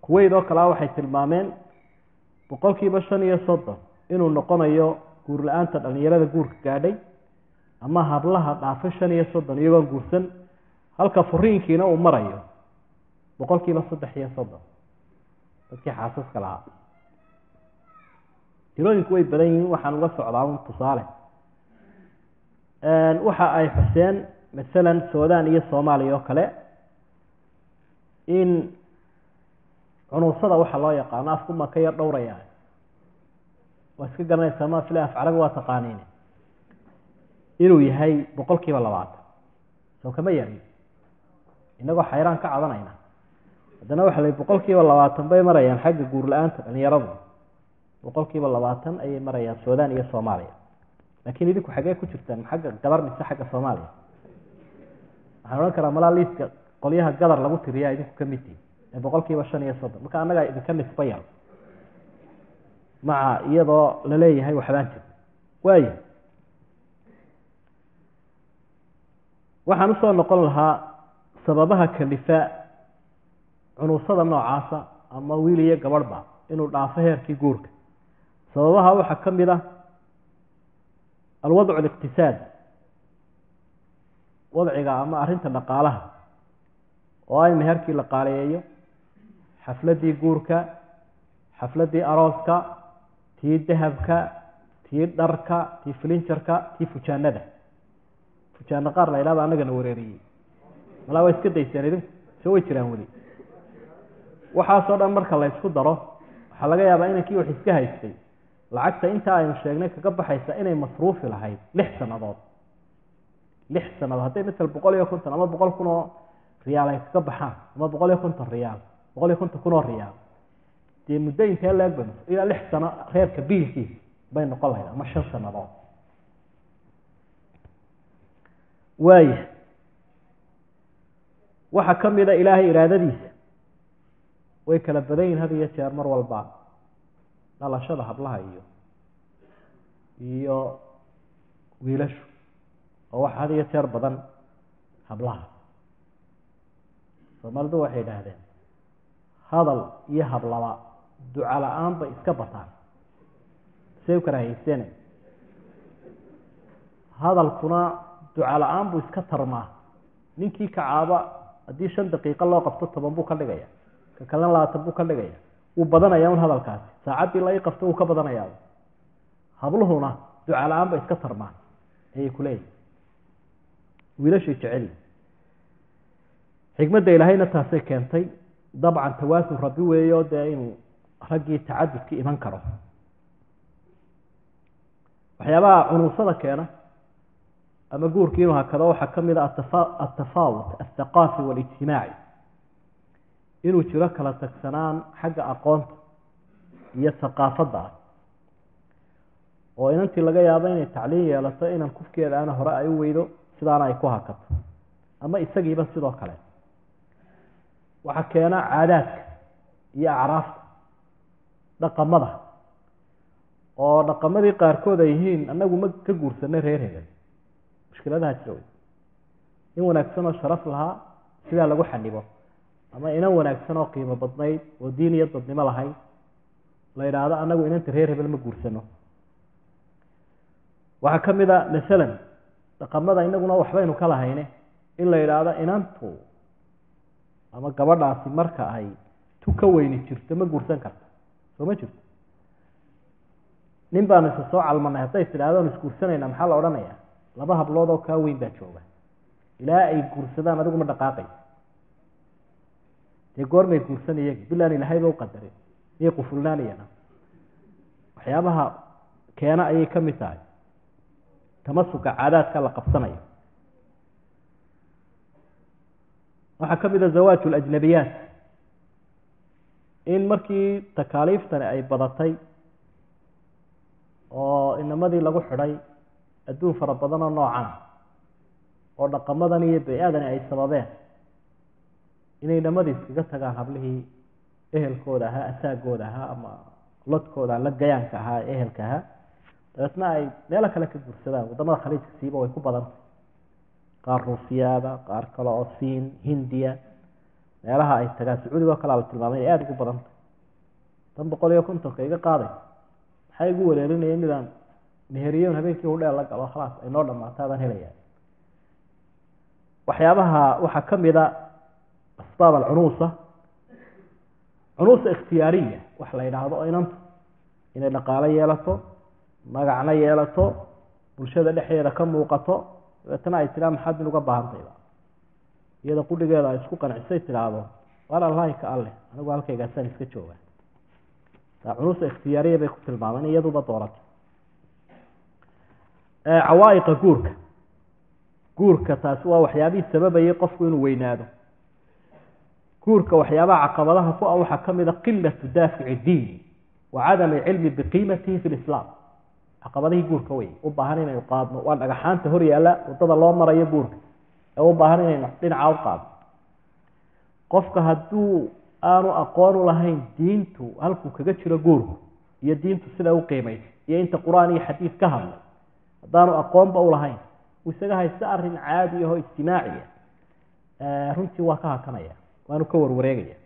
Kuweyd oo kalea waxay tilmaameen boqol kiiba shan iyo soddon inuu noqonayo guur la'aanta dhalinyarada guurka gaadhay ama hablaha dhaafay shan iyo soddon iyagoon guursan halka furiinkiina uu marayo boqol kiiba saddex iyo soddon dadkii xaasaska lahaa. Tirooyinku way badan yihiin waxaan uga socdaa un tusaale. Waxa ay xuseen masalan sudan iyo soomaaliya oo kale in cunuusada waxa loo yaqaano afkuma ka yar dhowraya. Waa iska garanaysaa ma fila afcaraga waa taqaaniin. Inuu yahay boqol kiiba labaatan soo kama yarin inagoo xayraan ka cadanayna haddana waxa la boqol kiiba labaatan bay marayaan xagga guur la'aanta dhalinyaradu. Boqol kiiba labaatan ayay marayaan sudan iyo soomaaliya. Laakiin idinku xaggee ku jirtaan xagga gadar mise xagga soomaaliya. Waxaan odhan karaa malaa liiska qolyaha gadar lagu tiriyaa idinku ka mid tihi. ee boqol kiiba shan iyo soddon. Marka annagaa idinka nisba yar maca iyadoo la leeyahay waxbaan waxaan u soo noqon lahaa sababaha kalifa cunuusada noocaasa ama wiil iyo gabadhba inuu dhaafo heerkii guurka. Sababaha waxaa ka mid ah alwadcu aliqtisaad. Wadciga ama arrinta dhaqaalaha. Oo ay meherkii la qaaleeyo xafladdii guurka xafladdii arooska tii dahabka tii dharka tii filinjarka tii fujaanada. Fujaano qaar la ydhahda annagana wareeriyey. Malaa waa iska dayseen idinku se way jiraan weli. Waxaasoo dhan marka la ysku daro waxaa laga yaabaa inankii wax iska haystay. Lacagta intaa aynu sheegnay kaga baxaysa inay masruufi lahayd lix sannadood. Lix sannadood. Hadday matal boqol iyo konton ama boqol kun oo riyaal ay kaga baxaan ama boqol iyo konton riyaal boqol iyo konton kun oo riyaal. Dee muddo intee leeg bay ilaa lix sano reerka biilkiisa bay noqon lahayd ama shan sannadood waaya waxaa ka mid a ilaahay iraadadiisa way kala badan yihiin had iyo jeer mar walba dhalashada hablaha iyo iyo wiilashu oo waxa had iyo jeer badan hablaha. Soomaalidu waxay idhaahdeen hadal iyo hablaba duca la'aan iska bataan say u karaahayseene hadalkuna duca la'aan buu iska tarmaa. Ninkii kacaaba haddii shan daqiiqo loo qabto toban buu ka dhigaya. Ka kalena labaatan buu ka dhigaya. Wuu badanaya un hadalkaasi saacaddii la ii qabto wuu ka badanayaa habluhuna duca la'aan iska tarmaan ayay kuleeyihin wiilashay jeceli xikmadda ilaahayna taasay keentay dabcan tawaasun rabbi weeyo dee inuu raggii tacadudka iman karo. Waxyaabaha cunuusada keena ama guurkii inuu hakado waxaa ka mid a atafaawut althaqaafi walijtimaaci. Inuu jiro kala tagsanaan xagga aqoonta iyo haqaafadda ah. Oo inantii laga yaabo inay tacliin yeelato inan kufkeeda ana hore ay u weydo sidaana ay ku hakato. Ama isagiiba sidoo kale waxaa keena caadaadka iyo acraafta dhaqamada. Oo dhaqamadii qaarkood ay yihiin annagu ma ka guursanay reer hebel. Mushkiladaha jira wey. In wanaagsan oo sharaf lahaa sidaa lagu xanibo ama inan wanaagsan oo qiimo badnayd oo diin iyo dadnimo lahayd la yidhaahdo annagu inanta reer hebel ma guursano waxaa ka mid a masalan dhaqamada inaguna waxbaynu ka lahayne in la yidhaahdo inantu ama gabadhaasi marka ay tu ka weyni jirto ma guursan karta soo ma jirto. Nin baanu isa soo calmanay hadday tidhahdoon isguursanayna maxaa la odhanaya laba hablood oo kaa weyn baa jooga. Ilaa ay guursadaan adiguma dhaqaaqay. Dee goormay guursan iyagi bilaan u qadarin. Miyay qufulnaanayana waxyaabaha keena ayay ka mid tahay. Tamasuka caadaadka la qabsanayo waxaa ka mid a zawaaj alajnabiyaat in markii takaaliiftani ay badatay oo inamadii lagu xidhay adduun fara badan oo noocan oo dhaqamadan iyo bay-adani ay sababeen inay inamadii iskaga tagaan hablihii ehelkooda ahaa asaagooda ahaa ama lodkooda la gayaanka ahaa ee ehelka ahaa dabeetna ay meelo kale ka guursadaan waddamada khaliijka siiba way ku badantay qaar ruusiyaada qaar kale oo siin hindiya. Meelaha ay tagaan sacuudiga oo kalea la tilmaamay inay aada ugu badantay tan boqol iyo kontonka iga qaaday maxay igu wareerinayeen midaan meheriyon habeenkii hudheel la galo? Khalaas ay noo dhamaato adaan helaya waxyaabaha waxaa ka mid a asbaab alcunuusa. Cunuusa ikhtiyaariya wax la yidhaahdo oo inanta inay dhaqaalo yeelato magacna yeelato bulshada dhexdeeda ka muuqato dabeetana ay tidhaa maxaad min uga baahantayba iyada qudhigeeda ay isku qancisay tidhaahdo waar allahi ka alleh anigu halkaygaasaan iska jooga. Taa cunuusa ikhtiyaariya bay ku tilmaameen iyaduba doorato cawaa'iqa guurka. Guurka taasi waa waxyaabihii sababayay qofku inuu weynaado. Guurka waxyaabaha caqabadaha ku ah waxaa ka mid a qilatu daafici diini wa cadam alcilmi biqiimatihi fi lislaam caqabadihii guurka wey u baahan inaynu qaadno. Waa dhagaxaanta hor yaalla waddada loo marayo guurka. Ee u baahan inaynu dhinaca u qaadno qofka hadduu aanu aqoon u lahayn diintu halkuu kaga jiro guurku iyo diintu sida u qiimaysa iyo inta qur'aan iyo xadiid ka hadlay haddaanu aqoonba u lahayn isaga haysta arrin caadi ahoo ijtimaaciya runtii waa ka hakanaya. Waanu ka warwareegaya.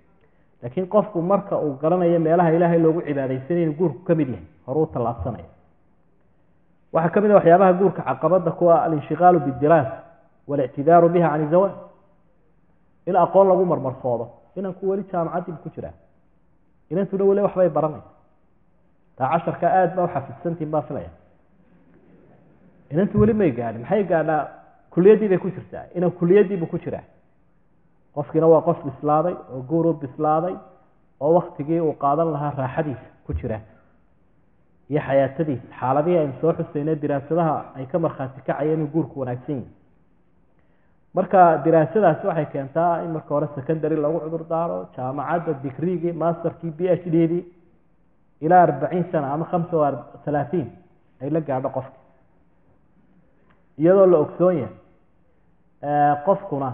Laakiin qofku marka uu garanayo meelaha ilaahay loogu cibaadaysanay inuu guurku ka mid yahay hore u tallaabsanaya waxaa ka mid a waxyaabaha guurka caqabada kuwa alinshiqaalu bidiraasa walictidaaru biha can izawaaj in aqoon lagu marmarsoodo inanku weli jaamacadiibu ku jiraa inantuna weli waxbay baranaysa taa casharka aada baa uxafidsantiin baa filaya inantu weli may gaadhin maxay gaadhaa? Kuliyadii bay ku jirtaa inan kuliyadiibu ku jiraa. Qofkiina waa qof bislaaday oo guur bislaaday oo waktigii uu qaadan lahaa raaxadiisa ku jira iyo xayaatadiisa. Xaaladihii aynu soo xusayne diraasadaha ay ka markhaati kacayeen inuu guurku wanaagsan. Yahi marka diraasadaasi waxay keentaa in marka hore secondary lagu cudur daaro jaamacadda digrigii masterkii b h d dii ilaa arbaciin sana ama hamsa wa halaatiin ay la gaadho qofka. Iyadoo la ogsoon yahay qofkuna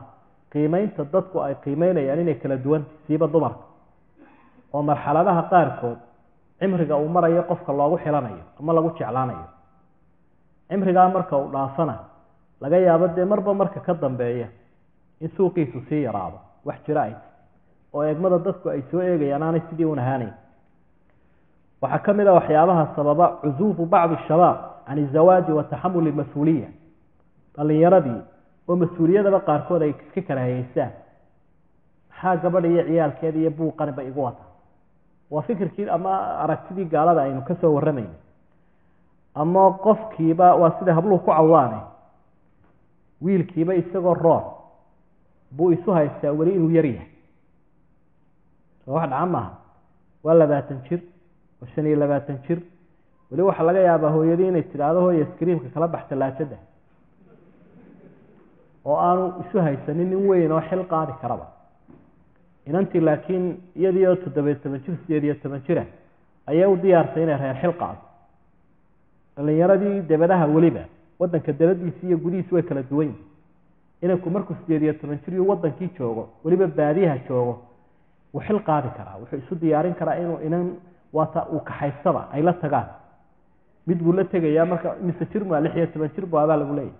qiimeynta dadku ay qiimeynayaan inay kala duwan siiba dumarka. Oo marxaladaha qaarkood cimriga uu marayo qofka loogu xilanayo ama lagu jeclaanayo. Cimrigaa marka uu dhaafana laga yaabo dee marba marka ka dambeeya in suuqiisu sii yaraado wax jiro ay oo eegmada dadku ay soo eegayaan aanay sidii un ahaanayn. Waxaa ka mid a waxyaabaha sababa cusuufu bacdi shabaab can izawaaji wa taxamuli mas'uuliya. Dhalinyaradii oo mas'uuliyadaba qaarkood ay iska karahayeystaan maxaa gabadha iyo ciyaalkeeda iyo buuqaniba igu wata waa fikirkii ama aragtidii gaalada aynu ka soo warramayna ama qofkiiba waa sida habluhu ku cawaane. Wiilkiiba isagoo roor buu isu haystaa weli inuu yar yahay. Soo wax dhaca maaha. Waa labaatan jir waa shan iyo labaatan jir. Weli waxaa laga yaabaa hooyadii inay tidhaahdo hooya iskriimka kala bax tallaajada oo aanu isu haysanin nin weyn oo xil qaadi karaba inantii laakiin iyadii oo toban jir sideed iyo toban jira ayay u diyaartay inay reer xil qaado dhalinyaradii debadaha weliba wadanka dabadiisi iyo gudihiisi way kala duwan. Yihin inanku markuu sideed iyo toban jir wadankii joogo weliba baadiyaha joogo wuu xil qaadi karaa wuxuu isu diyaarin karaa inuu inan waata uu kaxaystaba ay la tagaan. Mid buu la tegayaa marka mise jir maa lix iyo toban jir bu abaa lagu leeyahy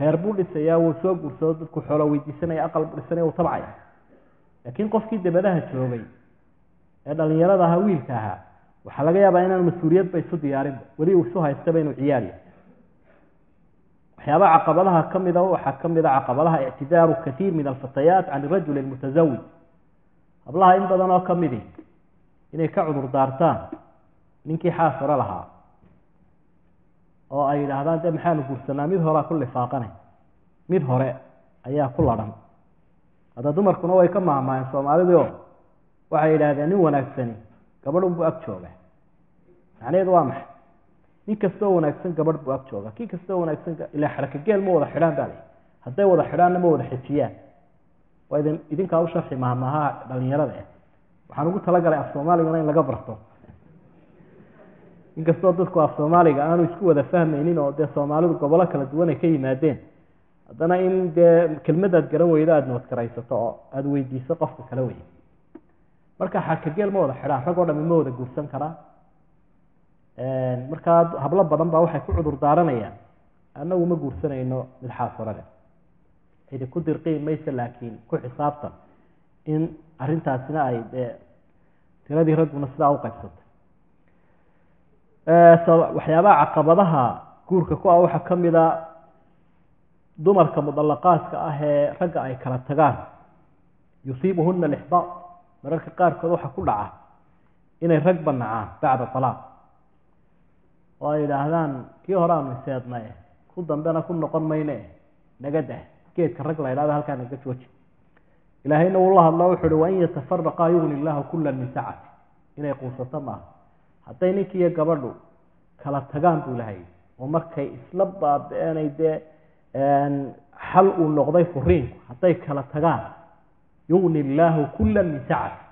reer buu dhisayaa wuu soo guursado dadku xoolo weydiisanaya aqal buu dhisanaya uu tabcaya laakiin qofkii debadaha joogay ee dhalinyarada ahaa wiilka ahaa waxaa laga yaabaa inaan mas'uuliyadba isu diyaarinba weli isu haystaba inuu ciyaariya waxyaabaha caqabadaha ka mida waxaa ka mid a caqabadaha ictidaaru katiir min alfatayaat can irajul almutasawij hablaha in badan oo ka midi inay ka cudur daartaan ninkii xaas hore lahaa oo ay yidhaahdaan de maxaanu guursanaa? Mid horea ku lifaaqanay. Mid hore ayaa ku ladhan hadda dumarkuna way ka maahmaayeen soomaalidii oo waxay yidhaahdeen nin wanaagsani gabadh unbuu ag jooga macnaheedu waa maxay? Nin kastoo wanaagsan gabadh buu ag jooga kii kastoo wanaagsan ilaa xaraka ma wada xidhaan baa lay hadday wada xidhaanna ma wada xejiyaan waa idin idinkaa u sharxi mahmahaha dhalinyarada eh. Waxaan ugu talagalay af soomaaligana in laga barto. Inkastoo dadku af soomaaliga aanu isku wada fahmaynin oo dee soomaalidu gobolo kala duwan ay ka yimaadeen haddana in dee kelmadaad garan weydo aada nabadkaraysato oo aada weydiiso qofka kala wey marka xarkageel ma wada xidhaan rag oo dhami ma wada guursan karaa. Markaa hablo badan baa waxay ku cudur daaranayaan. Annagu ma guursanayno mid xaasurale cidi ku dirqiin mayse laakiin ku xisaabtan in arrintaasina ay dee tiradii ragguna sidaa u qaybsatay waxyaabaha caqabadaha guurka ku ah waxaa ka a dumarka mudallaqaadka ah ee ragga ay kala tagaan. Yusiibuhuna alixbaaq mararka qaarkood waxaa ku dhaca inay rag banacaan bacda talaaq. Oo ay yidhaahdaan kii hore aanu iseedna eh ku dambena ku noqon mayne eh naga dah. Geedka rag la ydhahdo halkaa naga jooji. Ilaahayna wuu la hadlo wuxu uhi wain yatafaraqaa yugni illahu kula min sacati inay quusato maaha. Hadday ninkiiyo gabadhu kala tagaan buu lahay oo markay isla baaba-eenay dee xal uu noqday furiinku hadday kala tagaan yugni illaahu kula min sacati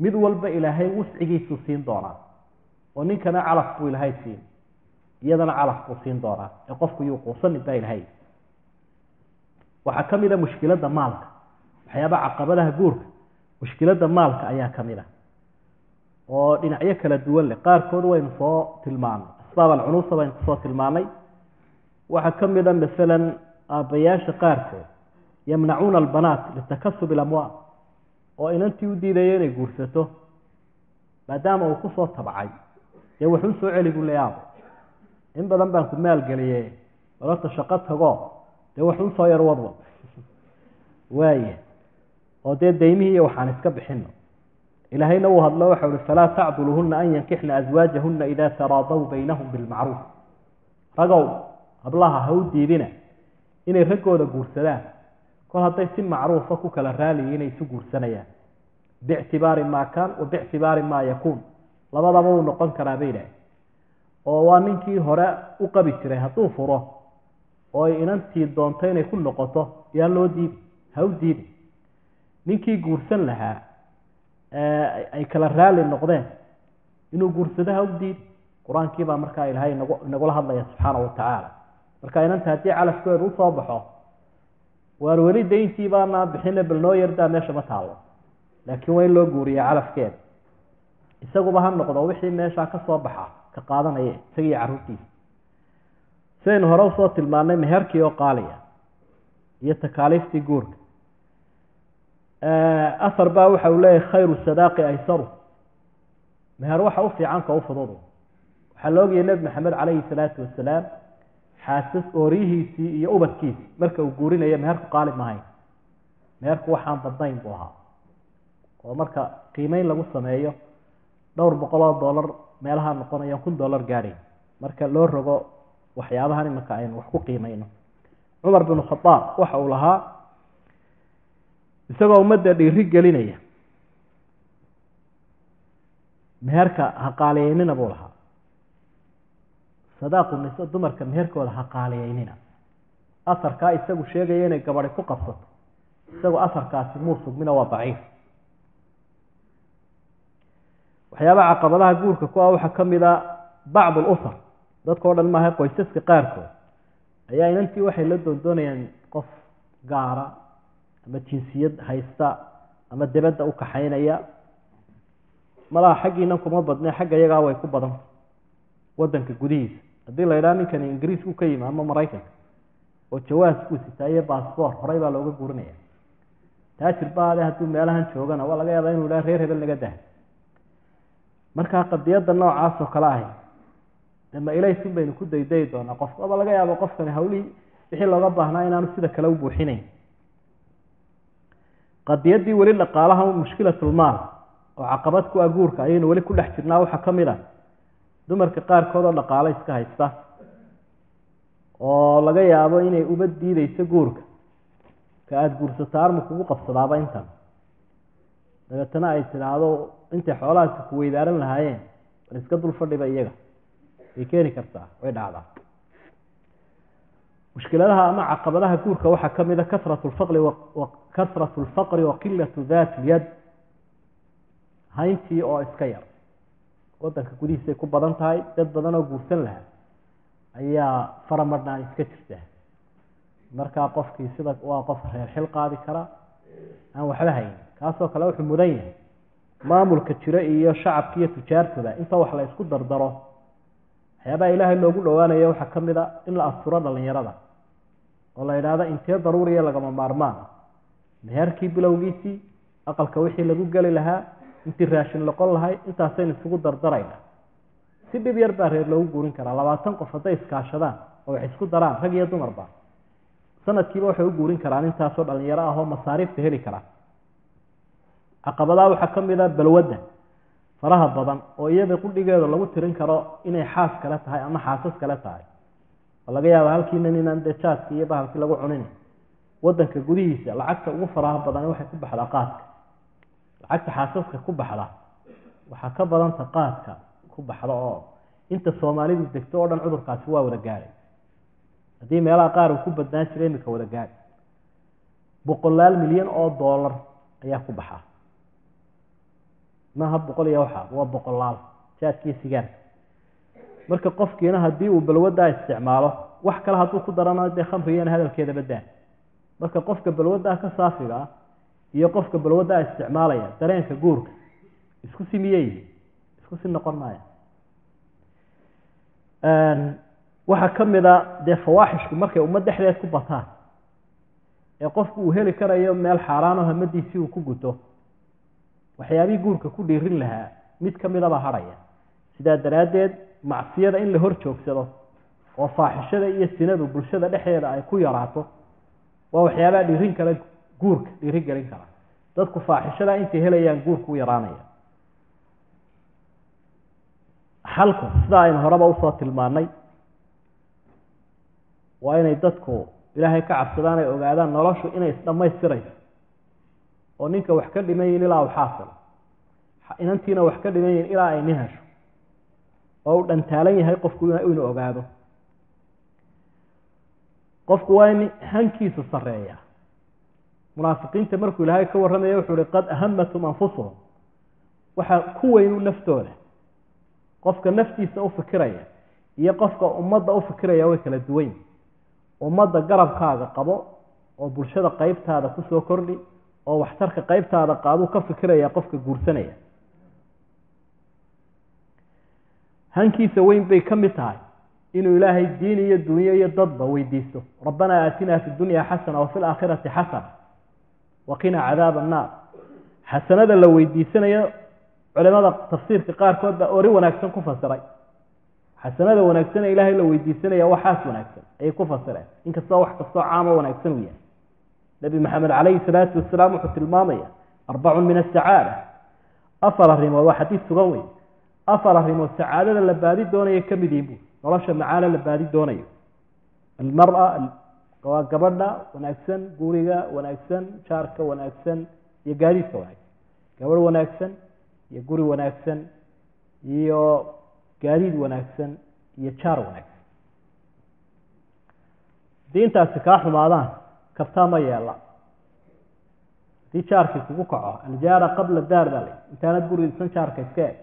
mid walba ilaahay wuscigiisuu siin doonaa. Oo ninkana calaf buu ilaahay siin iyadana calaf buu siin doonaa. Ee qofku yuu quusanin baa ilahay waxaa ka mid a mushkiladda maalka. Waxyaabaha caqabadaha guurka mushkiladda maalka ayaa ka mid a. Oo dhinacyo kala duwan leh. Qaarkood waynu soo tilmaanay asbaab alcunuusa baynu ku soo tilmaanay waxaa ka mid a masalan aabbayaasha qaarkood yamnacuuna albanaat litakasub ilamwaal oo inantii u diidaya inay guursato maadaama uu ku soo tabcay dee waxun soo celi buu leeyaabo in badan baan ku maalgeliye balorta shaqo tago dee waxun soo yar wadwad waaya oo dee daymihii iyo waxaan iska bixino ilaahayna uu hadlo waxa uhi falaa tacduluhuna an yankixna aswaajahuna ida taraadaw baynahum bilmacruuf ragow hablaha ha u diidina inay raggooda guursadaan. Kol hadday si macruufa ku kala raaliyi inay isu guursanayaan. Biictibaari maa kaan wa biictibaari maa yakuun labadaba uu noqon karaa bay idhaah oo waa ninkii hore u qabi jiray hadduu furo oo ay inantii doonto inay ku noqoto yaan loo diidi ha u diidi ninkii guursan lahaa ay kala raali noqdeen inuu guursado ha u diidi qur'aankii baa markaa ilaahay nagu inagula hadlaya subxaana wa tacaala marka inanta haddii calafkeedu u soo baxo waar weli dayntii baana bixina bal noo yardaa meesha ma taalo. Laakiin waa in loo guuriya calafkeeda isaguba ha noqdo wixii meeshaa ka soo baxa ka qaadanaya isagiiyo carruurtiisa sidaynu hore u soo tilmaanay meherkii oo qaaliya iyo takaaliiftii guurka. Ahar baa waxa uu leeyahay khayru sadaaqi aysaru. Meher waxa u fiican ka u fududu. Waxaa la ogayay nebi maxamed calayhi salaatu wasalaam xaasas ooriyihiisii iyo ubadkiisii. Marka uu guurinayo meherku qaali mahayn meherku waxaan badnayn buu ahaa. Oo marka qiimeyn lagu sameeyo dhowr boqol oo dollar meelaha noqonaya kun dollar gaadhay. Marka loo rogo waxyaabahan imanka aynu wax ku qiimeyno. Cumar binu khadaab waxa uu lahaa isagoo ummadda dhiiri gelinaya. Meherka ha qaaliyeynina buu lahaa sadaaqu nisa dumarka meherkooda ha qaaliyeynina asarkaa isagu sheegaya inay gabadi ku qabsato. Isagoo asarkaasi muu sugmina waa daciif. Waxyaabaha caqabadaha guurka ku ah waxaa ka mid a bacd alusar dadkao dhan maaha qoysaska qaarkood ayaa inantii waxay la doondoonayaan qof gaara ama jinsiyad haysta ama debadda u kaxaynaya. Malaha xaggiinan kuma badne xagga iyagaa way ku badanta wadanka gudihiisa haddii la yidhaha ninkani ingiriisku ka yimi ama maraykanka oo jawaas buu sitaa iyo baasboor horey baa looga guurinaya. Taajir baade hadduu meelahan joogana waa laga yaabaa inu yidhaha reer hebel naga dah markaa qadiyadda noocaas oo kale ahi de ma ilaysun baynu ku daydayi doonaa qof. Aba laga yaabo qofkani hawlihii wixii looga baahnaa inaanu sida kale u buuxinayn qadiyaddii weli dhaqaalaha mushkilatulmaal oo caqabad ku ah guurka ayaynu weli ku dhex jirnaa waxaa ka mid a dumarka qaarkood oo dhaqaalo iska haysta oo laga yaabo inay uba diideyso guurka. Ka aada guursato armu kugu qabsadaaba intan. Dabeetana ay tidhaahdo intay xoolahaasi ku weydaaran lahaayeen bal iska dul fadhiba iyaga. Way keeni kartaa way dhacdaa. Mushkiladaha ama caqabadaha guurka waxaa ka mid a kasrat lfaqri kasrat lfaqri wa qilatu dat lyad. Hayntii oo iska yar wadanka gudihiisay ku badan tahay dad badan oo guursan lahaa ayaa faramadhnaan iska jirta. Markaa qofkii sida waa qof reer xil qaadi kara aan waxba hayn. Kaasoo kale wuxuu mudan yahay maamulka jiro iyo shacabka iyo tujaartooda inta wax la isku dardaro waxyaabaha ilaahay loogu dhowaanayo waxaa ka mid a in la asturo dhalinyarada oo la yidhaahdo intee daruuriya lagama maarmaan. Meherkii bilowgiisii aqalka wixii lagu geli lahaa intii raashin loqon lahay intaasaynu isugu dardarayna. Si dhib yar baa reer loogu guurin karaa. Labaatan qof hadday iskaashadaan oo wax isku daraan rag iyo dumarba sanadkiiba waxay u guurin karaan intaasoo dhalinyaro ah oo masaariifta heli karaa caqabadaha waxaa ka mid a balwadda faraha badan oo iyada qudhigeeda lagu tirin karo inay xaas kale tahay ama xaasas kale tahay. Oo laga yaaba halkiinan inaan dee jaaskii iyo bahalkii lagu cunin. Wadanka gudihiisa lacagta ugu faraha badan waxay ku baxdaa qaadka lacagta xaasaska ku baxda waxaa ka badanta qaadka ku baxda oo inta soomaalidu degto oo dhan cudurkaasi waa wada gaadhay. Haddii meelaha qaar uu ku badnaan jiray imika wada gaadhay. Boqolaal milyan oo dollar ayaa ku baxa. Maaha boqol iyo waxaa waa boqolaal. Jaadkiiyo sigaarka marka qofkiina haddii uu balwaddaa isticmaalo wax kale hadduu ku darana dee khamrigana hadalkeeda badaa marka qofka balwaddaa ka saafiga ah iyo qofka balwaddaa isticmaalaya dareenka guurka isku si miyey isku si noqon maaya waxaa ka mid a dee fawaaxishku markay ummad dhexdeed ku bataan ee qofku uu heli karayo meel xaaraano hamadiisii uu ku guto waxyaabihii guurka ku dhiirin lahaa mid ka midaba hadhaya sidaa daraaddeed macsiyada in la hor joogsado oo faaxishada iyo sinadu bulshada dhexdeeda ay ku yaraato waa waxyaabaha dhiirin kara guurka dhiirin gelin kara. Dadku faaxishada intay helayaan guurku u yaraanaya. Xalku sidaa aynu horeba u soo tilmaanay waa inay dadku ilaahay ka cabsadaan ay ogaadaan noloshu inay isdhammaystirayso oo ninka wax ka dhiman yihiin ilaa u xaasilo. Inantiina wax ka dhiman yihiin ilaa ay nin hesho. Oo u dhantaalan yahay qofku inuu ogaado. Qofku waa in hankiisu sareeya munaafiqiinta markuu ilaahay ka warramaya wuxuu ihi qad ahamatum anfusuhum. Waxaa ku weynu naftooda qofka naftiisa u fikiraya iyo qofka ummadda u fikiraya way kala duwan. Ummadda garabkaaga qabo oo bulshada qeybtaada ku soo kordhi oo waxtarka qeybtaada qaaduu ka fikiraya qofka guursanaya. Hankiisa weyn bay ka mid tahay inuu ilaahay diin iyo dunyo iyo dadba weydiisto. Rabbanaa aatinaa fi dunya xasana wafi laakhirati xasana waqinaa cadaaba annaar. Xasanada la weydiisanayo culimada tafsiirka qaarkood baa ori wanaagsan ku fasiray. Xasanada wanaagsan ee ilaahay la weydiisanaya waa xaas wanaagsan ayay ku fasireen. Inkastoo wax kastoo caamo wanaagsan uu yahay. Nebi maxamed calayhi salaatu wasalaam wuxuu tilmaamaya arbacun min asacaada afar arrimood waa xadiis sugan wey afar arrimood sacaadada la baadi doonayo ka mid yihiin bu nolosha macaalo la baadi doonayo. Almara waa gabadha wanaagsan guriga wanaagsan jaarka wanaagsan iyo gaadiidka wanaagsan. Gabadh wanaagsan iyo guri wanaagsan iyo gaadiid wanaagsan iyo jaar wanaagsan. Haddii intaasi kaa xumaadaan kabtaa ma yeela haddii jaarkii kugu kaco aljaara qabla daar baa la intaanad gurigiisan jaarka iska eg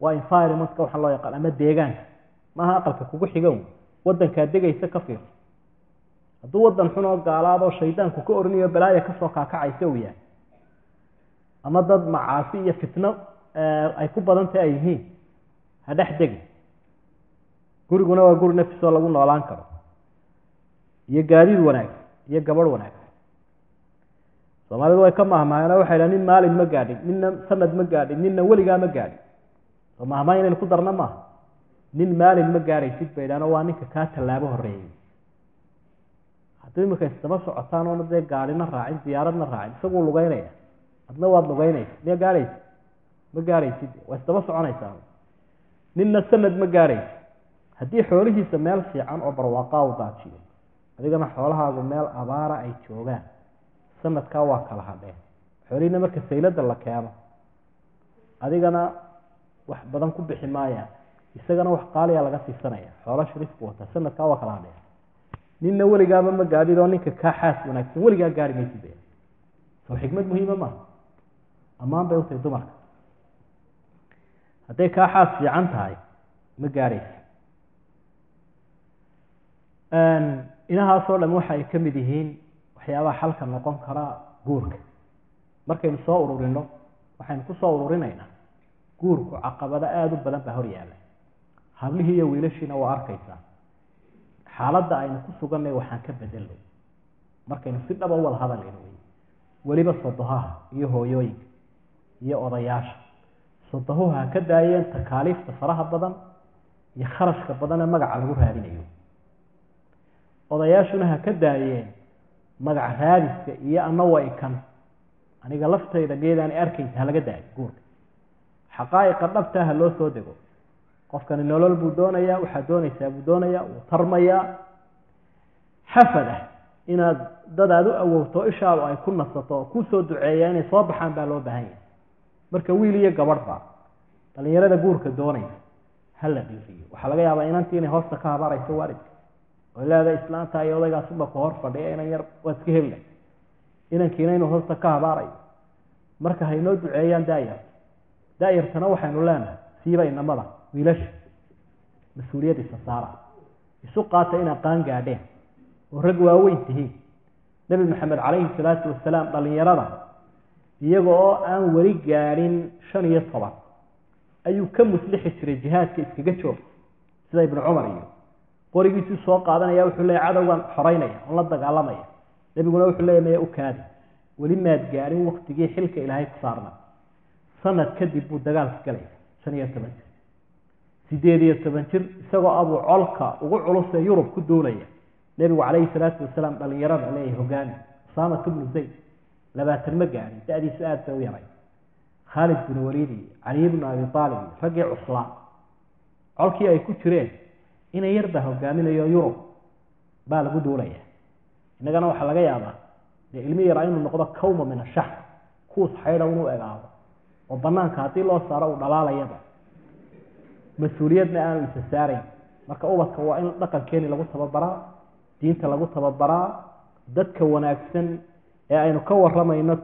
waa environmentka waxaa loo yaqaan ama deegaanka maaha aqalka kugu xigan wadankaa degaysa ka fiirso hadduu wadan xun oo gaalaadoo shaydaanku ka oranayo balaaya ka soo kaakacaysa yahay. Ama dad macaasi iyo fitno ay ku badantahy ay yihiin ha dhex degi. Guriguna waa guri nafisoo lagu noolaan karo. Iyo gaadiid wanaagsan iyo gabadh wanaagsan soomaalidu way ka mahmaayeen waxay dhaha nin maalin ma gaadhin ninna sanad ma gaadhin ninna weligaa ma gaadhin. Soo mahmaa inaynu ku darna maaha. Nin maalin ma gaadhaysid bay dhahan waa ninka kaa tallaabo horeeyey haddii imika isdaba socotaan oona dee gaadhina raacin diyaaradna raacin isaguu lugeynaya adna waad lugeynaysa miya gaadhaysa ma gaadhaysid waa isdaba soconaysaa. Ninna sanad ma gaadhaysa haddii xoolihiisa meel fiican oo barwaaqaa u daajiyo adigana xoolahaagu meel abaara ay joogaan sanadkaa waa kala hadheen. Xoolihiina marka saylada la keeno adigana wax badan ku bixi maayaan isagana wax qaaliya laga siisanaya xoolo shariifku wata sanadkaa waa kala hadheen ninna weligaaba ma gaadhin oo ninka kaa xaas wanaagsan. Weligaa gaari maysid soo xikmad muhiima maaha. Ammaan bay utahay dumarka. Hadday kaa xaas fiican tahay ma gaadhaysa. Inahaasoo dham waxa ay ka mid yihiin waxyaabaha xalka noqon kara guurka. Markaynu soo ururino waxaynu ku soo ururinaynaa guurku caqabado aada u badan baa hor yaalla hablihii iyo wiilashiina waa arkaysaa xaaladda aynu ku suganay waxaan ka bedelnay. Markaynu si dhaba u wada hadallayno wey weliba sodohaha iyo hooyooyinka iyo odayaasha. Sodohuhu ha ka daayeen takaaliifta faraha badan iyo kharashka badan ee magaca lagu raadinayo. Odayaashuna ha ka daayeen magac raadiska iyo ana wa ikan aniga laftayda geedaan arkaysa halaga daayo guurka. Xaqaa'iqa dhabtaa ha loo soo dego qofkani nolol buu doonayaa waxaad doonaysaa buu doonayaa wuu tarmayaa xafad ah inaad dad aad u awowto ishaadu ay ku nasato oo ku soo duceeya inay soo baxaan baa loo baahan yahay. Marka wiil iyo gabadhba dhalinyarada guurka doonaysa ha la dhiiriyo. Waxaa laga yaabaa inantii inay hoosta ka habaarayso waalidka oy leedahay islaanta iyo odaygaasuba ka hor fadhiya inan yar waad iska helila inankiina inuu hoosta ka habaarayo. Marka haynoo duceeyaan daayar. Daayartana waxaynu leenahay siiba inamada wiilasha mas'uuliyadiisa saara isu qaata inaad qaan gaadheen oo rag waaweyn tihiin. Nebi maxamed calayhi salaatu wasalaam dhalinyarada iyaga oo aan weli gaadhin shan iyo toban ayuu ka muslixi jiray jihaadka iskaga joog sida ibnu cumar iyo qorigiisii soo qaadanaya wuxuu leeya cadowgan xoreynaya oon la dagaalamaya. Nebiguna wuxuu leeya maya u kaadi weli maad gaadhin waktigii xilka ilaahay ku saarna sanad kadib buu dagaalka galaya shan iyo toban. jir sideed iyo toban jir isagoo abuu colka ugu culus ee yurub ku duulaya nebigu calayhi salaatu wasalaam dhalinyarada leeyahay hogaami. Usaamat bnu zayd labaatan ma gaadhin da-diisu aada bay u yaray. Khaalid binu waliid iyo caliy bnu abi aalib raggii cuslaa colkii ay ku jireen inay yar baa hogaaminayo yurub baa lagu duulaya innagana waxaa laga yaabaa dee ilmi yar inuu noqdo kawma min ashax kuus xaydha unu egaado. Oo banaanka haddii loo saaro uu dhalaalayaba mas'uuliyadna aanu isa saarayn marka ubadka waa in dhaqankeeni lagu tababaraa diinta lagu tababaraa dadka wanaagsan ee aynu ka waramayno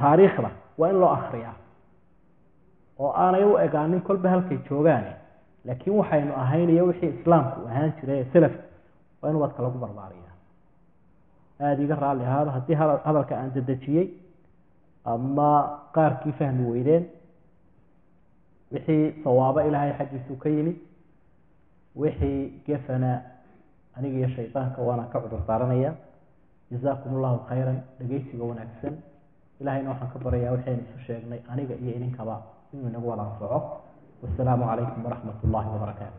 taariikhda waa in loo akriyaa oo aanay u egaanin kolba halkay joogaane laakiin waxaynu ahayn iyo wixii islaamku ahaan jiray ee selafka waa in ubadka lagu barbaariya aada iga raalli ahaado haddii hadalka aan dedejiyey ama qaarkii fahmi weydeen wixii sawaabo ilaahay xaggiisu ka yimid wixii gefana aniga iyo shaydaanka waana ka cudur daaranaya jazaakum allahu khayran dhegeysiga wanaagsan. Ilahayna waxaan ka baryayaa waxaynu isu sheegnay aniga iyo idinkaba inuu inagu wada anfaco wasalaamu calaykum waraxmat ullahi wabarakaatu